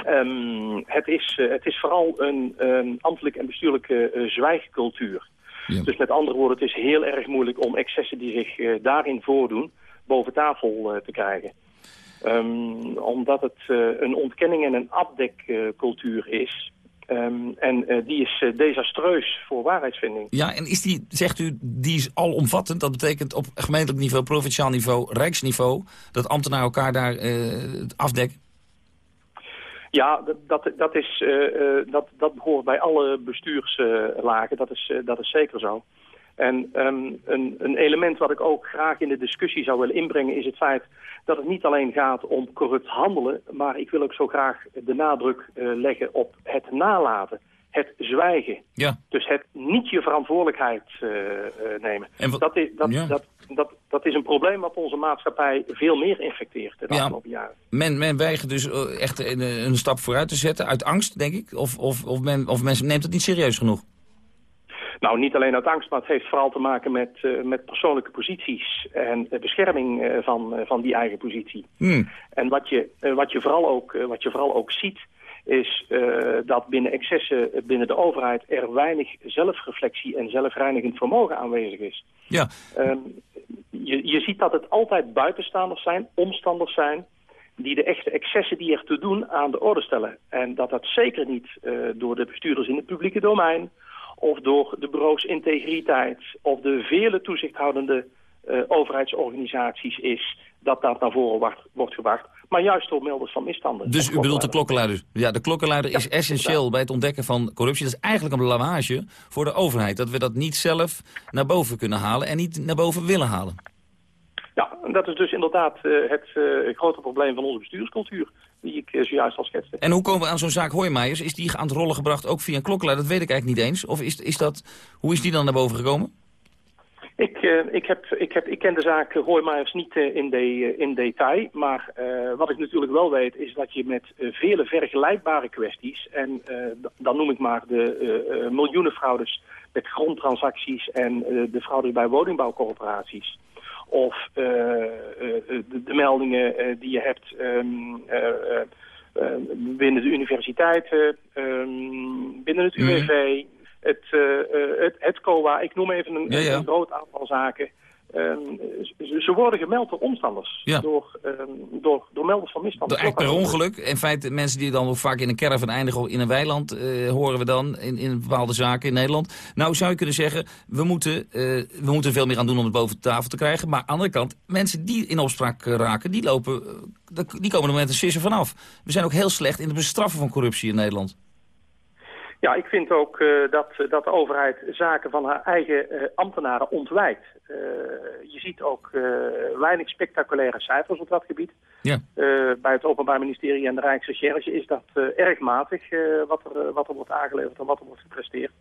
Um, het, is, uh, het is vooral een, een ambtelijke en bestuurlijke zwijgcultuur. Ja. Dus met andere woorden, het is heel erg moeilijk om excessen die zich daarin voordoen boven tafel te krijgen. Um, omdat het een ontkenning en een afdekcultuur is. Um, en die is desastreus voor waarheidsvinding. Ja, en is die, zegt u, die is alomvattend? Dat betekent op gemeentelijk niveau, provinciaal niveau, rijksniveau... dat ambtenaren elkaar daar afdekken? Ja, dat, dat, is, uh, uh, dat, dat behoort bij alle bestuurslagen, dat, is, uh, dat is zeker zo. En um, een, een element wat ik ook graag in de discussie zou willen inbrengen... is het feit dat het niet alleen gaat om corrupt handelen... maar ik wil ook zo graag de nadruk leggen op het nalaten het zwijgen. Ja. Dus het niet je verantwoordelijkheid uh, uh, nemen. Dat is, dat, ja. dat, dat, dat is een probleem wat onze maatschappij veel meer infecteert de ja. afgelopen jaren. Men, men weigert dus echt een, een, stap vooruit te zetten uit angst, denk ik? Of, of, of, men, of mensen neemt het niet serieus genoeg? Nou, niet alleen uit angst, maar het heeft vooral te maken met, uh, met persoonlijke posities en uh, bescherming uh, van, van die eigen positie. Hmm. En wat je, wat, je vooral ook, wat je vooral ook ziet, is dat binnen excessen binnen de overheid er weinig zelfreflectie en zelfreinigend vermogen aanwezig is. Ja. Um, je, je ziet dat het altijd buitenstaanders zijn, omstanders zijn, die de echte excessen die er te doen aan de orde stellen. En dat dat zeker niet door de bestuurders in het publieke domein... of door de bureaus integriteit of de vele toezichthoudende uh, overheidsorganisaties is... dat dat naar voren wordt, wordt gebracht. Maar juist door melders van misstanden. Dus u bedoelt de klokkenluider? Ja, de klokkenluider ja, is essentieel bij het ontdekken van corruptie. Dat is eigenlijk een blamage voor de overheid. Dat we dat niet zelf naar boven kunnen halen en niet naar boven willen halen. Ja, en dat is dus inderdaad uh, het uh, grote probleem van onze bestuurscultuur die ik uh, zojuist al schetste. En hoe komen we aan zo'n zaak Hoijmeijers? Is die aan het rollen gebracht ook via een klokkenluider? Dat weet ik eigenlijk niet eens. Of is, is dat, hoe is die dan naar boven gekomen? Ik, uh, ik, heb, ik, heb, ik ken de zaak Hoijmeijers niet uh, in, de, in detail. Maar uh, wat ik natuurlijk wel weet is dat je met vele vergelijkbare kwesties... en dan noem ik maar de miljoenen fraudes met grondtransacties... en de fraude bij woningbouwcorporaties of uh, de, de, meldingen uh, die je hebt um, uh, binnen de universiteiten, um, binnen het UWV, mm -hmm. het, het, het, COA. Ik noem even een, ja, ja. een groot aantal zaken. Um, ze worden gemeld door omstanders, ja. door, um, door, door melders van misstanden. Eigenlijk per ongeluk. In feite, mensen die dan ook vaak in een caravan eindigen in een weiland, uh, horen we dan in, in bepaalde zaken in Nederland. Nou zou je kunnen zeggen, we moeten, uh, we moeten veel meer aan doen om het boven de tafel te krijgen. Maar aan de andere kant, mensen die in opspraak raken, die, lopen, die komen er met een sisser vanaf. We zijn ook heel slecht in het bestraffen van corruptie in Nederland. Ja, ik vind ook uh, dat, dat de overheid zaken van haar eigen uh, ambtenaren ontwijkt. Uh, je ziet ook weinig spectaculaire cijfers op dat gebied. Ja. bij het Openbaar Ministerie en de Rijksrecherche is dat erg matig wat, er, wat er wordt aangeleverd en wat er wordt gepresteerd.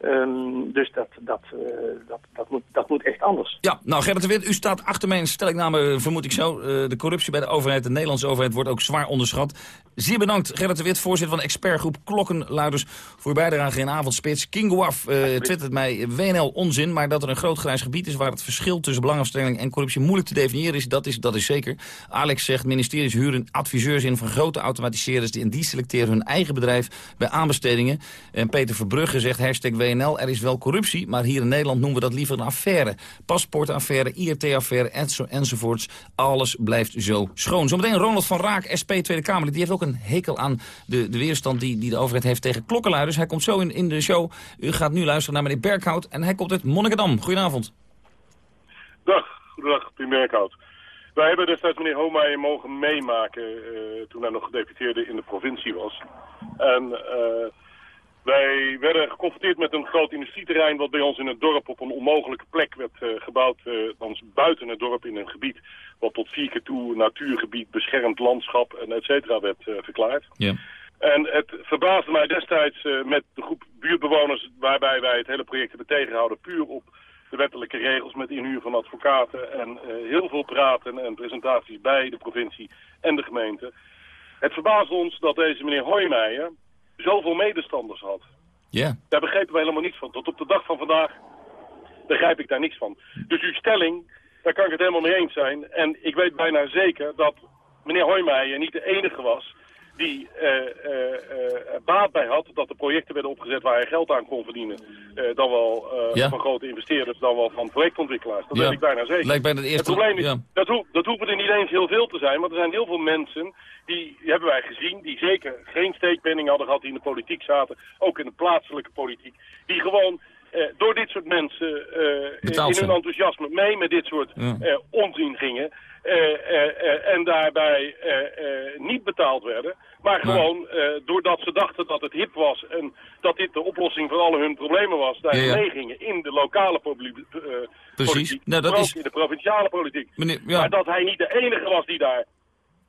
Um, dus dat, dat, uh, dat, dat, moet, dat moet echt anders. Ja, nou Gerrit de Wit, u staat achter mijn stellingname, vermoed ik zo. Uh, de corruptie bij de overheid, de Nederlandse overheid, wordt ook zwaar onderschat. Zeer bedankt, Gerrit de Wit, voorzitter van expertgroep Klokkenluiders... voor uw bijdrage in Avondspits. King Waf uh, twittert mij WNL onzin, maar dat er een groot grijs gebied is... waar het verschil tussen belangafstelling en corruptie moeilijk te definiëren is, dat is, dat is zeker. Alex zegt, ministeries huren adviseurs in van grote automatiseerders... en die selecteren hun eigen bedrijf bij aanbestedingen. En Peter Verbrugge zegt, hashtag Er is wel corruptie... maar hier in Nederland noemen we dat liever een affaire. Paspoortaffaire, IRT-affaire enzo, enzovoorts. Alles blijft zo schoon. Zometeen Ronald van Raak, SP Tweede Kamer. Die heeft ook een hekel aan de, de weerstand die, die de overheid heeft tegen klokkenluiders. Hij komt zo in, in de show. U gaat nu luisteren naar meneer Berghout en hij komt uit Monnikendam. Goedenavond. Dag, goedendag, meneer Berghout. Wij hebben destijds meneer Homeijer mogen meemaken uh, toen hij nog gedeputeerde in de provincie was. En uh, wij werden geconfronteerd met een groot industrieterrein wat bij ons in het dorp op een onmogelijke plek werd uh, gebouwd. dan buiten het dorp in een gebied wat tot vier keer toe natuurgebied, beschermd landschap en et cetera werd verklaard. Ja. En het verbaasde mij destijds met de groep buurtbewoners waarbij wij het hele project hebben tegengehouden puur op de wettelijke regels met inhuur van advocaten en uh, heel veel praten en presentaties bij de provincie en de gemeente. Het verbaasde ons dat deze meneer Hoijmeijer zoveel medestanders had. Ja. Daar begrepen we helemaal niets van. Tot op de dag van vandaag begrijp ik daar niks van. Dus uw stelling, daar kan ik het helemaal mee eens zijn. En ik weet bijna zeker dat meneer Hoijmeijer niet de enige was die uh, baat bij had dat de projecten werden opgezet waar hij geld aan kon verdienen. dan wel ja. van grote investeerders, dan wel van projectontwikkelaars. Dat ja. weet ik bijna zeker. Lijkt bijna het, eerste... het probleem is, ja. dat, ho dat hoeven er niet eens heel veel te zijn, want er zijn heel veel mensen, die, die hebben wij gezien, die zeker geen steekpenning hadden gehad, die in de politiek zaten, ook in de plaatselijke politiek, die gewoon door dit soort mensen in hun enthousiasme mee met dit soort onzin gingen. En daarbij niet betaald werden. Maar gewoon doordat ze dachten dat het hip was en dat dit de oplossing van alle hun problemen was, daar Ja, meegingen in de lokale publiek, Precies. politiek, Nou, dat is- in de provinciale politiek. Meneer, ja. Maar dat hij niet de enige was die daar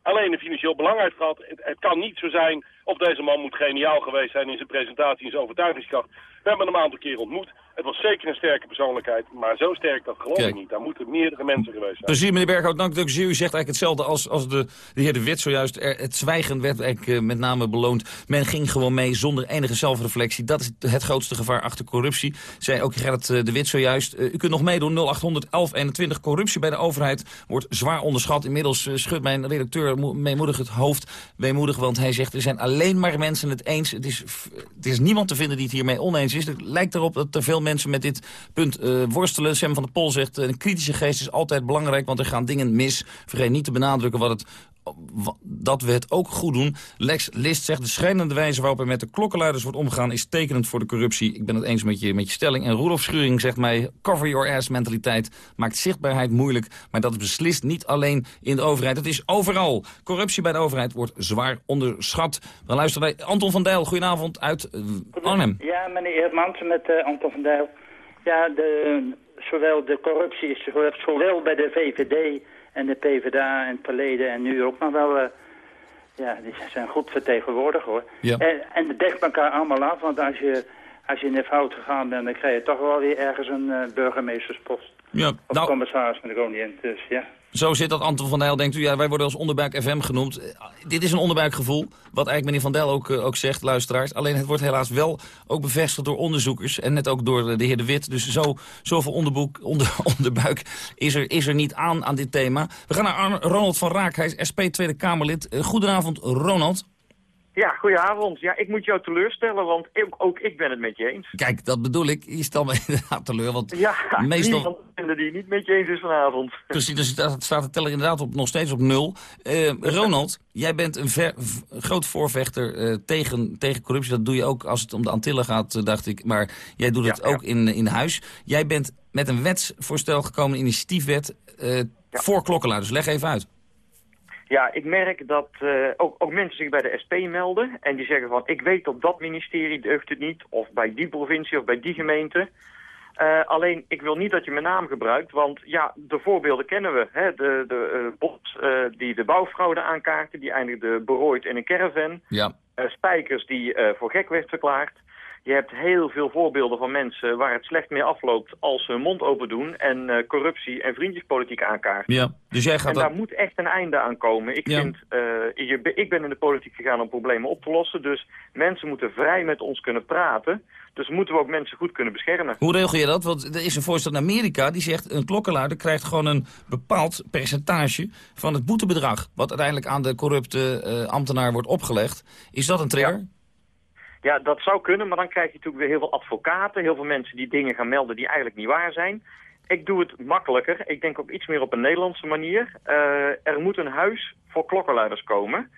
alleen een financieel belang uit gehad. Het, het kan niet zo zijn, of deze man moet geniaal geweest zijn in zijn presentatie en zijn overtuigingskracht. We hebben hem een aantal keer ontmoet. Het was zeker een sterke persoonlijkheid, maar zo sterk dat geloof Kijk. ik niet. Daar moeten meerdere mensen geweest zijn. Precies, meneer Berghout, dank u. U zegt eigenlijk hetzelfde als, als de, de heer De Wit zojuist. Er, het zwijgen werd eigenlijk eh, met name beloond. Men ging gewoon mee zonder enige zelfreflectie. Dat is het grootste gevaar achter corruptie. Zei ook Gerrit eh, De Wit zojuist. Eh, u kunt nog meedoen, 0800 1121. Corruptie bij de overheid wordt zwaar onderschat. Inmiddels schudt mijn redacteur mo- meemoedig het hoofd. Weemoedig, want hij zegt er zijn alleen maar mensen het eens. Het is, het is niemand te vinden die het hiermee oneens is. Het lijkt erop dat er veel mensen met dit punt eh, worstelen. Sam van der Pol zegt, eh, een kritische geest is altijd belangrijk, want er gaan dingen mis. Vergeet niet te benadrukken wat het dat we het ook goed doen. Lex List zegt de schijnende wijze waarop er met de klokkenluiders wordt omgegaan... is tekenend voor de corruptie. Ik ben het eens met je, met je stelling. En Roelof Schuring zegt mij, cover your ass mentaliteit maakt zichtbaarheid moeilijk. Maar dat is beslist niet alleen in de overheid. Het is overal. Corruptie bij de overheid wordt zwaar onderschat. We luisteren bij Anton van Dijl. Goedenavond uit uh, Arnhem. Ja, meneer Eermans met uh, Anton van Dijl. Ja, de, zowel de corruptie is zowel bij de VVD en de PvdA en het verleden en nu ook nog wel... Uh, ja, die zijn goed vertegenwoordigd hoor. Ja. En, en dekt elkaar allemaal af, want als je, als je in de fout gegaan bent... dan krijg je toch wel weer ergens een uh, burgemeesterspost. Ja, of nou, commissaris met de koningin, dus ja. Zo zit dat Anton van Dijl, denkt u. Ja, wij worden als onderbuik FM genoemd. Uh, dit is een onderbuikgevoel, wat eigenlijk meneer Van Dijl ook, uh, ook zegt, luisteraars. Alleen het wordt helaas wel ook bevestigd door onderzoekers. En net ook door de heer De Wit. Dus zo, zoveel onderboek, onder, onderbuik is er, is er niet aan aan dit thema. We gaan naar Ronald van Raak. Hij is SP Tweede Kamerlid. Uh, goedenavond, Ronald. Ja, goedenavond. Ja, ik moet jou teleurstellen, want ook ik ben het met je eens. Kijk, dat bedoel ik. Je stelt me inderdaad teleur, want ja, meestal... niemand die niet met je eens is vanavond. Precies, dus staat de teller inderdaad op, nog steeds op nul. Uh, Ronald, jij bent een ver, groot voorvechter uh, tegen, tegen corruptie. Dat doe je ook als het om de Antillen gaat, uh, dacht ik. Maar jij doet het ja, ook in, in huis. Jij bent met een wetsvoorstel gekomen, een initiatiefwet, voor klokkenluiders. Leg even uit. Ja, ik merk dat uh, ook, ook mensen zich bij de SP melden en die zeggen van ik weet op dat ministerie deugt het niet, of bij die provincie of bij die gemeente. Uh, alleen, ik wil niet dat je mijn naam gebruikt, want ja, de voorbeelden kennen we. Hè? De, de uh, bot die de bouwfraude aankaarten, die eindigde berooid in een caravan. Ja. spijkers die voor gek werd verklaard. Je hebt heel veel voorbeelden van mensen waar het slecht mee afloopt als ze hun mond open doen en uh, corruptie en vriendjespolitiek aankaarten. Ja, dus jij gaat en daar dat... moet echt een einde aan komen. Ik, ja. vind, uh, je, ik ben in de politiek gegaan om problemen op te lossen, dus mensen moeten vrij met ons kunnen praten. Dus moeten we ook mensen goed kunnen beschermen. Hoe regel je dat? Want er is een voorstel in Amerika die zegt... een klokkenluider krijgt gewoon een bepaald percentage van het boetebedrag... wat uiteindelijk aan de corrupte uh, ambtenaar wordt opgelegd. Is dat een trigger? Ja. Ja, dat zou kunnen, maar dan krijg je natuurlijk weer heel veel advocaten, heel veel mensen die dingen gaan melden die eigenlijk niet waar zijn. Ik doe het makkelijker. Ik denk ook iets meer op een Nederlandse manier. Uh, er moet een huis voor klokkenluiders komen.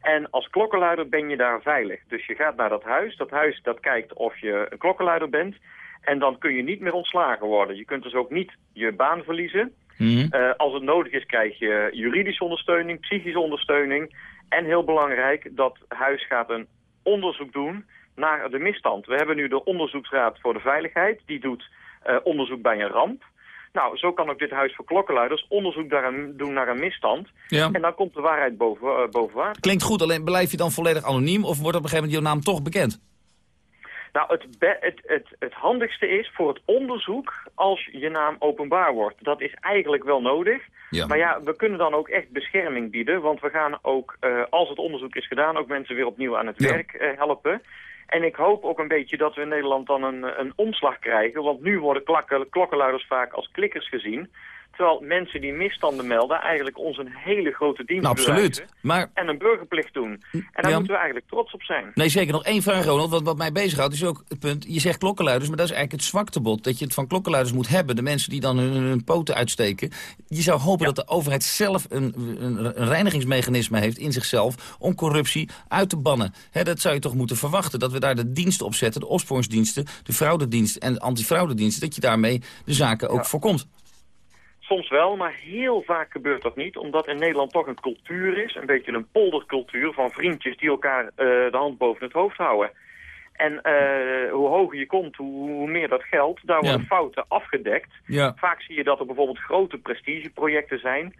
En als klokkenluider ben je daar veilig. Dus je gaat naar dat huis. Dat huis dat kijkt of je een klokkenluider bent. En dan kun je niet meer ontslagen worden. Je kunt dus ook niet je baan verliezen. Mm -hmm. uh, als het nodig is krijg je juridische ondersteuning, psychische ondersteuning. En heel belangrijk, dat huis gaat een onderzoek doen naar de misstand. We hebben nu de Onderzoeksraad voor de Veiligheid. Die doet uh, onderzoek bij een ramp. Nou, zo kan ook dit Huis voor Klokkenluiders onderzoek doen naar een misstand. Ja. En dan komt de waarheid boven, uh, boven water. Klinkt goed, alleen blijf je dan volledig anoniem... of wordt op een gegeven moment je naam toch bekend? Nou, het, het, het, het handigste is voor het onderzoek als je naam openbaar wordt. Dat is eigenlijk wel nodig. Ja. Maar ja, we kunnen dan ook echt bescherming bieden. Want we gaan ook, uh, als het onderzoek is gedaan, ook mensen weer opnieuw aan het Ja. werk uh, helpen. En ik hoop ook een beetje dat we in Nederland dan een, een omslag krijgen. Want nu worden klokkenluiders vaak als klikkers gezien. Terwijl mensen die misstanden melden eigenlijk ons een hele grote dienst Nou, absoluut. Maar En een burgerplicht doen. En daar Ja. moeten we eigenlijk trots op zijn. Nee, zeker. Nog één vraag, Ronald. Wat, wat mij bezighoudt is ook het punt... je zegt klokkenluiders, maar dat is eigenlijk het zwaktebod. Dat je het van klokkenluiders moet hebben. De mensen die dan hun, hun poten uitsteken. Je zou hopen dat de overheid zelf een, een, een reinigingsmechanisme heeft in zichzelf... om corruptie uit te bannen. Hè, dat zou je toch moeten verwachten. Dat we daar de diensten op zetten. De opsporingsdiensten, de fraudedienst en de antifraudediensten. Dat je daarmee de zaken ook voorkomt. Soms wel, maar heel vaak gebeurt dat niet. Omdat in Nederland toch een cultuur is. Een beetje een poldercultuur van vriendjes die elkaar eh, de hand boven het hoofd houden. En eh, hoe hoger je komt, hoe, hoe meer dat geldt. Daar worden Ja. fouten afgedekt. Ja. Vaak zie je dat er bijvoorbeeld grote prestigeprojecten zijn...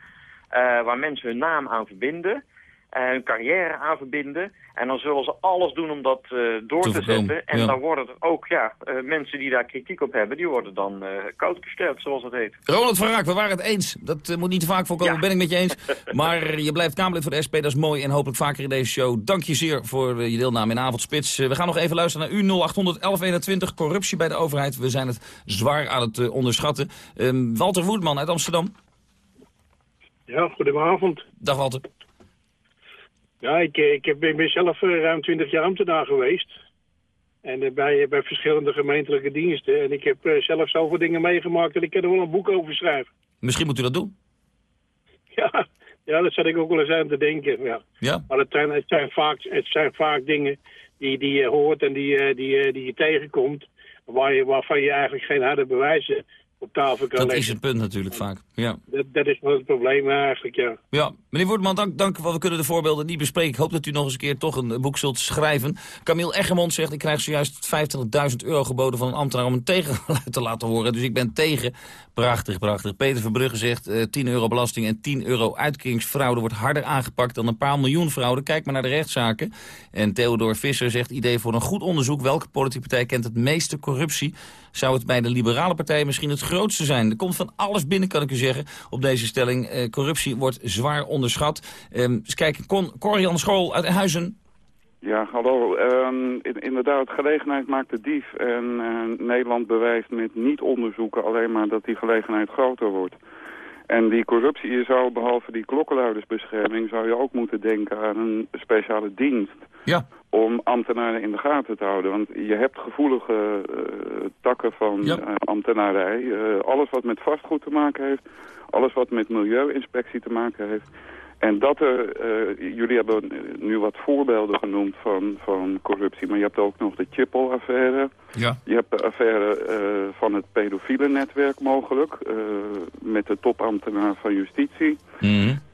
eh, waar mensen hun naam aan verbinden... en hun carrière aan verbinden. En dan zullen ze alles doen om dat eh, door Te zetten. En ja. dan worden er ook ja, eh, mensen die daar kritiek op hebben... die worden dan eh koud gesteld, zoals dat heet. Ronald van Raak, we waren het eens. Dat eh, moet niet te vaak voorkomen, Ja. ben ik met je eens. Maar je blijft Kamerlid voor de SP, dat is mooi. En hopelijk vaker in deze show. Dank je zeer voor eh, je deelname in Avondspits. Eh, we gaan nog even luisteren naar u 0800 1121. Corruptie bij de overheid. We zijn het zwaar aan het eh, onderschatten. Ehm, Walter Woerdman uit Amsterdam. Ja, goedenavond. Dag Walter. Ja, ik, ik, heb, ik ben zelf eh, ruim twintig jaar ambtenaar geweest. En eh, bij, bij verschillende gemeentelijke diensten. En ik heb eh, zelf zoveel dingen meegemaakt dat ik er wel een boek over schrijven. Misschien moet u dat doen. Ja, Ja, dat zat ik ook wel eens aan te denken. Ja. Ja? Maar het zijn, het, zijn vaak, het zijn vaak dingen die, die je hoort en die, die, die je tegenkomt... Waar je, waarvan je eigenlijk geen harde bewijzen op tafel kan Dat leggen. is het punt natuurlijk vaak. Ja. Dat, dat is wel het probleem eigenlijk, ja. Ja, meneer Woordman, dank, dank. Want we kunnen de voorbeelden niet bespreken. Ik hoop dat u nog eens een keer toch een boek zult schrijven. Camille Eggermond zegt, ik krijg zojuist 25.000 euro geboden van een ambtenaar om een tegengeluid te laten horen. Dus ik ben tegen. Prachtig, prachtig. Peter Verbrugge zegt, eh, 10 euro belasting en 10 euro uitkeringsfraude wordt harder aangepakt dan een paar miljoen fraude. Kijk maar naar de rechtszaken. En Theodor Visser zegt, idee voor een goed onderzoek. Welke politieke partij kent het meeste corruptie? Zou het bij de liberale partij misschien het grootste zijn? Er komt van alles binnen, kan ik u zeggen, op deze stelling. Eh, corruptie wordt zwaar onderschat. Ehm eens kijken, Con, Corian School uit Huizen. Ja, hallo. Ehm, in- inderdaad, gelegenheid maakt de dief. En eh, Nederland bewijst met niet onderzoeken alleen maar dat die gelegenheid groter wordt. En die corruptie, je zou behalve die klokkenluidersbescherming... zou je ook moeten denken aan een speciale dienst... Ja. Om ambtenaren in de gaten te houden. Want je hebt gevoelige eh, takken van Ja. eh, ambtenarij. Eh, alles wat met vastgoed te maken heeft. Alles wat met milieuinspectie te maken heeft. En dat er, eh, jullie hebben eh, nu wat voorbeelden genoemd van, van corruptie, maar je hebt ook nog de Chippel-affaire. Ja. Je hebt de affaire eh, van het pedofiele netwerk mogelijk, eh, met de topambtenaar van justitie.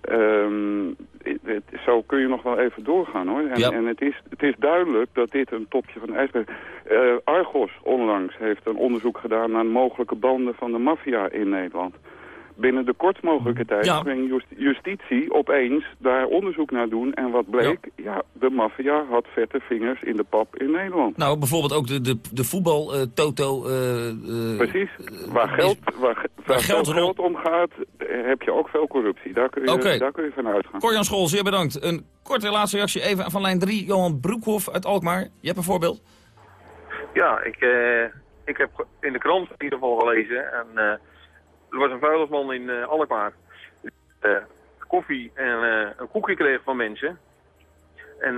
Ehm, het- het- zo kun je nog wel even doorgaan hoor. En, Ja. en het, is, het is duidelijk dat dit een topje van de ijsberg. Eh, Argos onlangs heeft een onderzoek gedaan naar mogelijke banden van de maffia in Nederland. Binnen de kortst mogelijke tijd Ja. ging just- justitie opeens daar onderzoek naar doen. En wat bleek? Ja, de maffia had vette vingers in de pap in Nederland. Nou, bijvoorbeeld ook de, de, de voetbal, eh, Toto... eh, eh, Precies. Waar geld, waar, ge- waar geld omgaat, eh, heb je ook veel corruptie. Daar kun je, daar kun je van uitgaan. Corjan School, zeer bedankt. Een korte laatste reactie even van lijn 3. Johan Broekhoff uit Alkmaar. Je hebt een voorbeeld? Ja, ik, eh, ik heb in de krant in ieder geval gelezen. En eh, er was een vuilnisman in eh Alkmaar. eh, koffie en eh, een koekje kreeg van mensen. En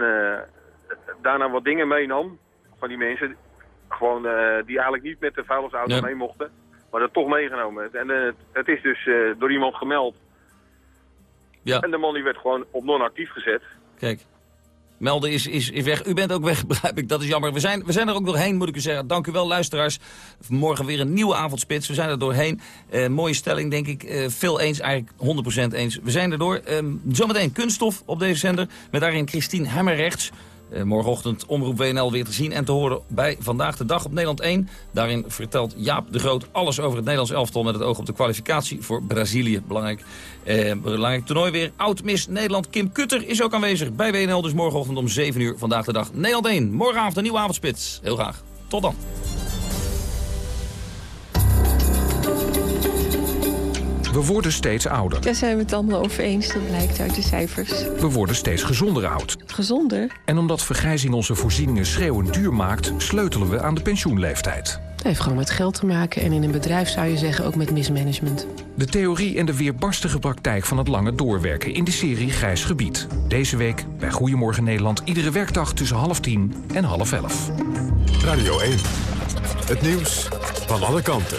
daarna wat dingen meenam van die mensen. Gewoon, die eigenlijk niet met de vuilnisauto Ja. mee mochten. Maar dat toch meegenomen. En het is dus door iemand gemeld. Ja. En de man die werd gewoon op non-actief gezet. Kijk. Melden is, is, is weg. U bent ook weg, begrijp ik. Dat is jammer. We zijn, we zijn er ook doorheen, moet ik u zeggen. Dank u wel, luisteraars. Morgen weer een nieuwe avondspits. We zijn er doorheen. Eh, mooie stelling, denk ik. Eh, veel eens, eigenlijk 100% eens. We zijn er door. Ehm, zometeen kunststof op deze zender. Met daarin Christine Hemmerrechts. Eh, morgenochtend Omroep WNL weer te zien en te horen bij Vandaag de Dag op Nederland 1. Daarin vertelt Jaap de Groot alles over het Nederlands elftal... met het oog op de kwalificatie voor Brazilië. Belangrijk, eh, belangrijk toernooi weer. Oud-Miss Nederland Kim Kutter is ook aanwezig bij WNL. Dus morgenochtend om 7 uur Vandaag de Dag Nederland 1. Morgenavond een nieuwe avondspits. Heel graag. Tot dan. We worden steeds ouder. Daar zijn we het allemaal over eens, dat blijkt uit de cijfers. We worden steeds gezonder oud. Gezonder? En omdat vergrijzing onze voorzieningen schreeuwend duur maakt... sleutelen we aan de pensioenleeftijd. Het heeft gewoon met geld te maken en in een bedrijf zou je zeggen ook met mismanagement. De theorie en de weerbarstige praktijk van het lange doorwerken... in de serie Grijs Gebied. Deze week bij Goedemorgen Nederland... iedere werkdag tussen half tien en half elf. Radio 1. Het nieuws van alle kanten.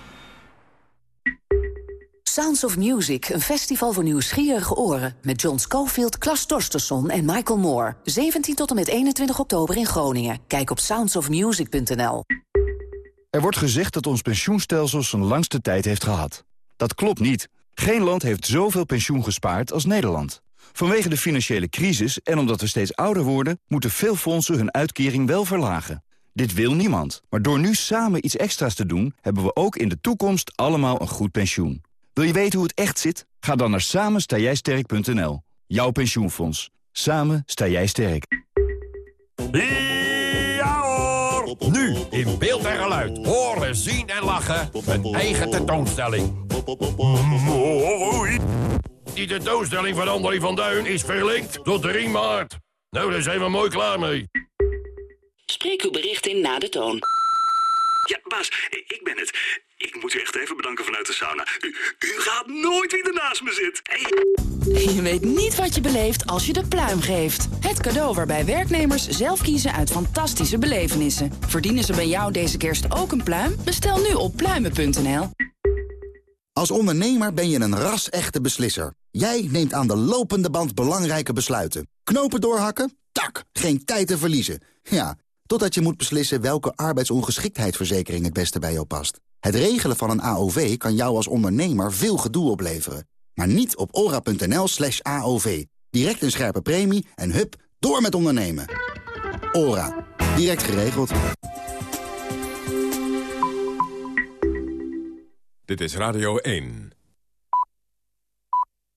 Sounds of Music, een festival voor nieuwsgierige oren... met John Schofield, Klas Torstensson en Michael Moore. 17 tot en met 21 oktober in Groningen. Kijk op soundsofmusic.nl. Er wordt gezegd dat ons pensioenstelsel zijn langste tijd heeft gehad. Dat klopt niet. Geen land heeft zoveel pensioen gespaard als Nederland. Vanwege de financiële crisis en omdat we steeds ouder worden... moeten veel fondsen hun uitkering wel verlagen. Dit wil niemand. Maar door nu samen iets extra's te doen... hebben we ook in de toekomst allemaal een goed pensioen. Wil je weten hoe het echt zit? Ga dan naar samenstaaijsterk.nl. Jouw pensioenfonds. Samen sta jij sterk. Ja hoor! Nu in beeld en geluid. Horen, zien en lachen. Een eigen tentoonstelling. Mooi. Die tentoonstelling van André van Duin is verlinkt tot 3 maart. Nou, daar zijn we mooi klaar mee. Spreek uw bericht in na de toon. Ja, baas, ik ben het. Ik moet u echt even bedanken vanuit de sauna. U, u gaat nooit wie ernaast me zit. Je weet niet wat je beleeft als je de pluim geeft. Het cadeau waarbij werknemers zelf kiezen uit fantastische belevenissen. Verdienen ze bij jou deze kerst ook een pluim? Bestel nu op pluimen.nl. Als ondernemer ben je een ras-echte beslisser. Jij neemt aan de lopende band belangrijke besluiten. Knopen doorhakken? Tak, geen tijd te verliezen. Ja, totdat je moet beslissen welke arbeidsongeschiktheidsverzekering het beste bij jou past. Het regelen van een AOV kan jou als ondernemer veel gedoe opleveren. Maar niet op ora.nl slash AOV. Direct een scherpe premie en hup, door met ondernemen. Ora. Direct geregeld. Dit is Radio 1.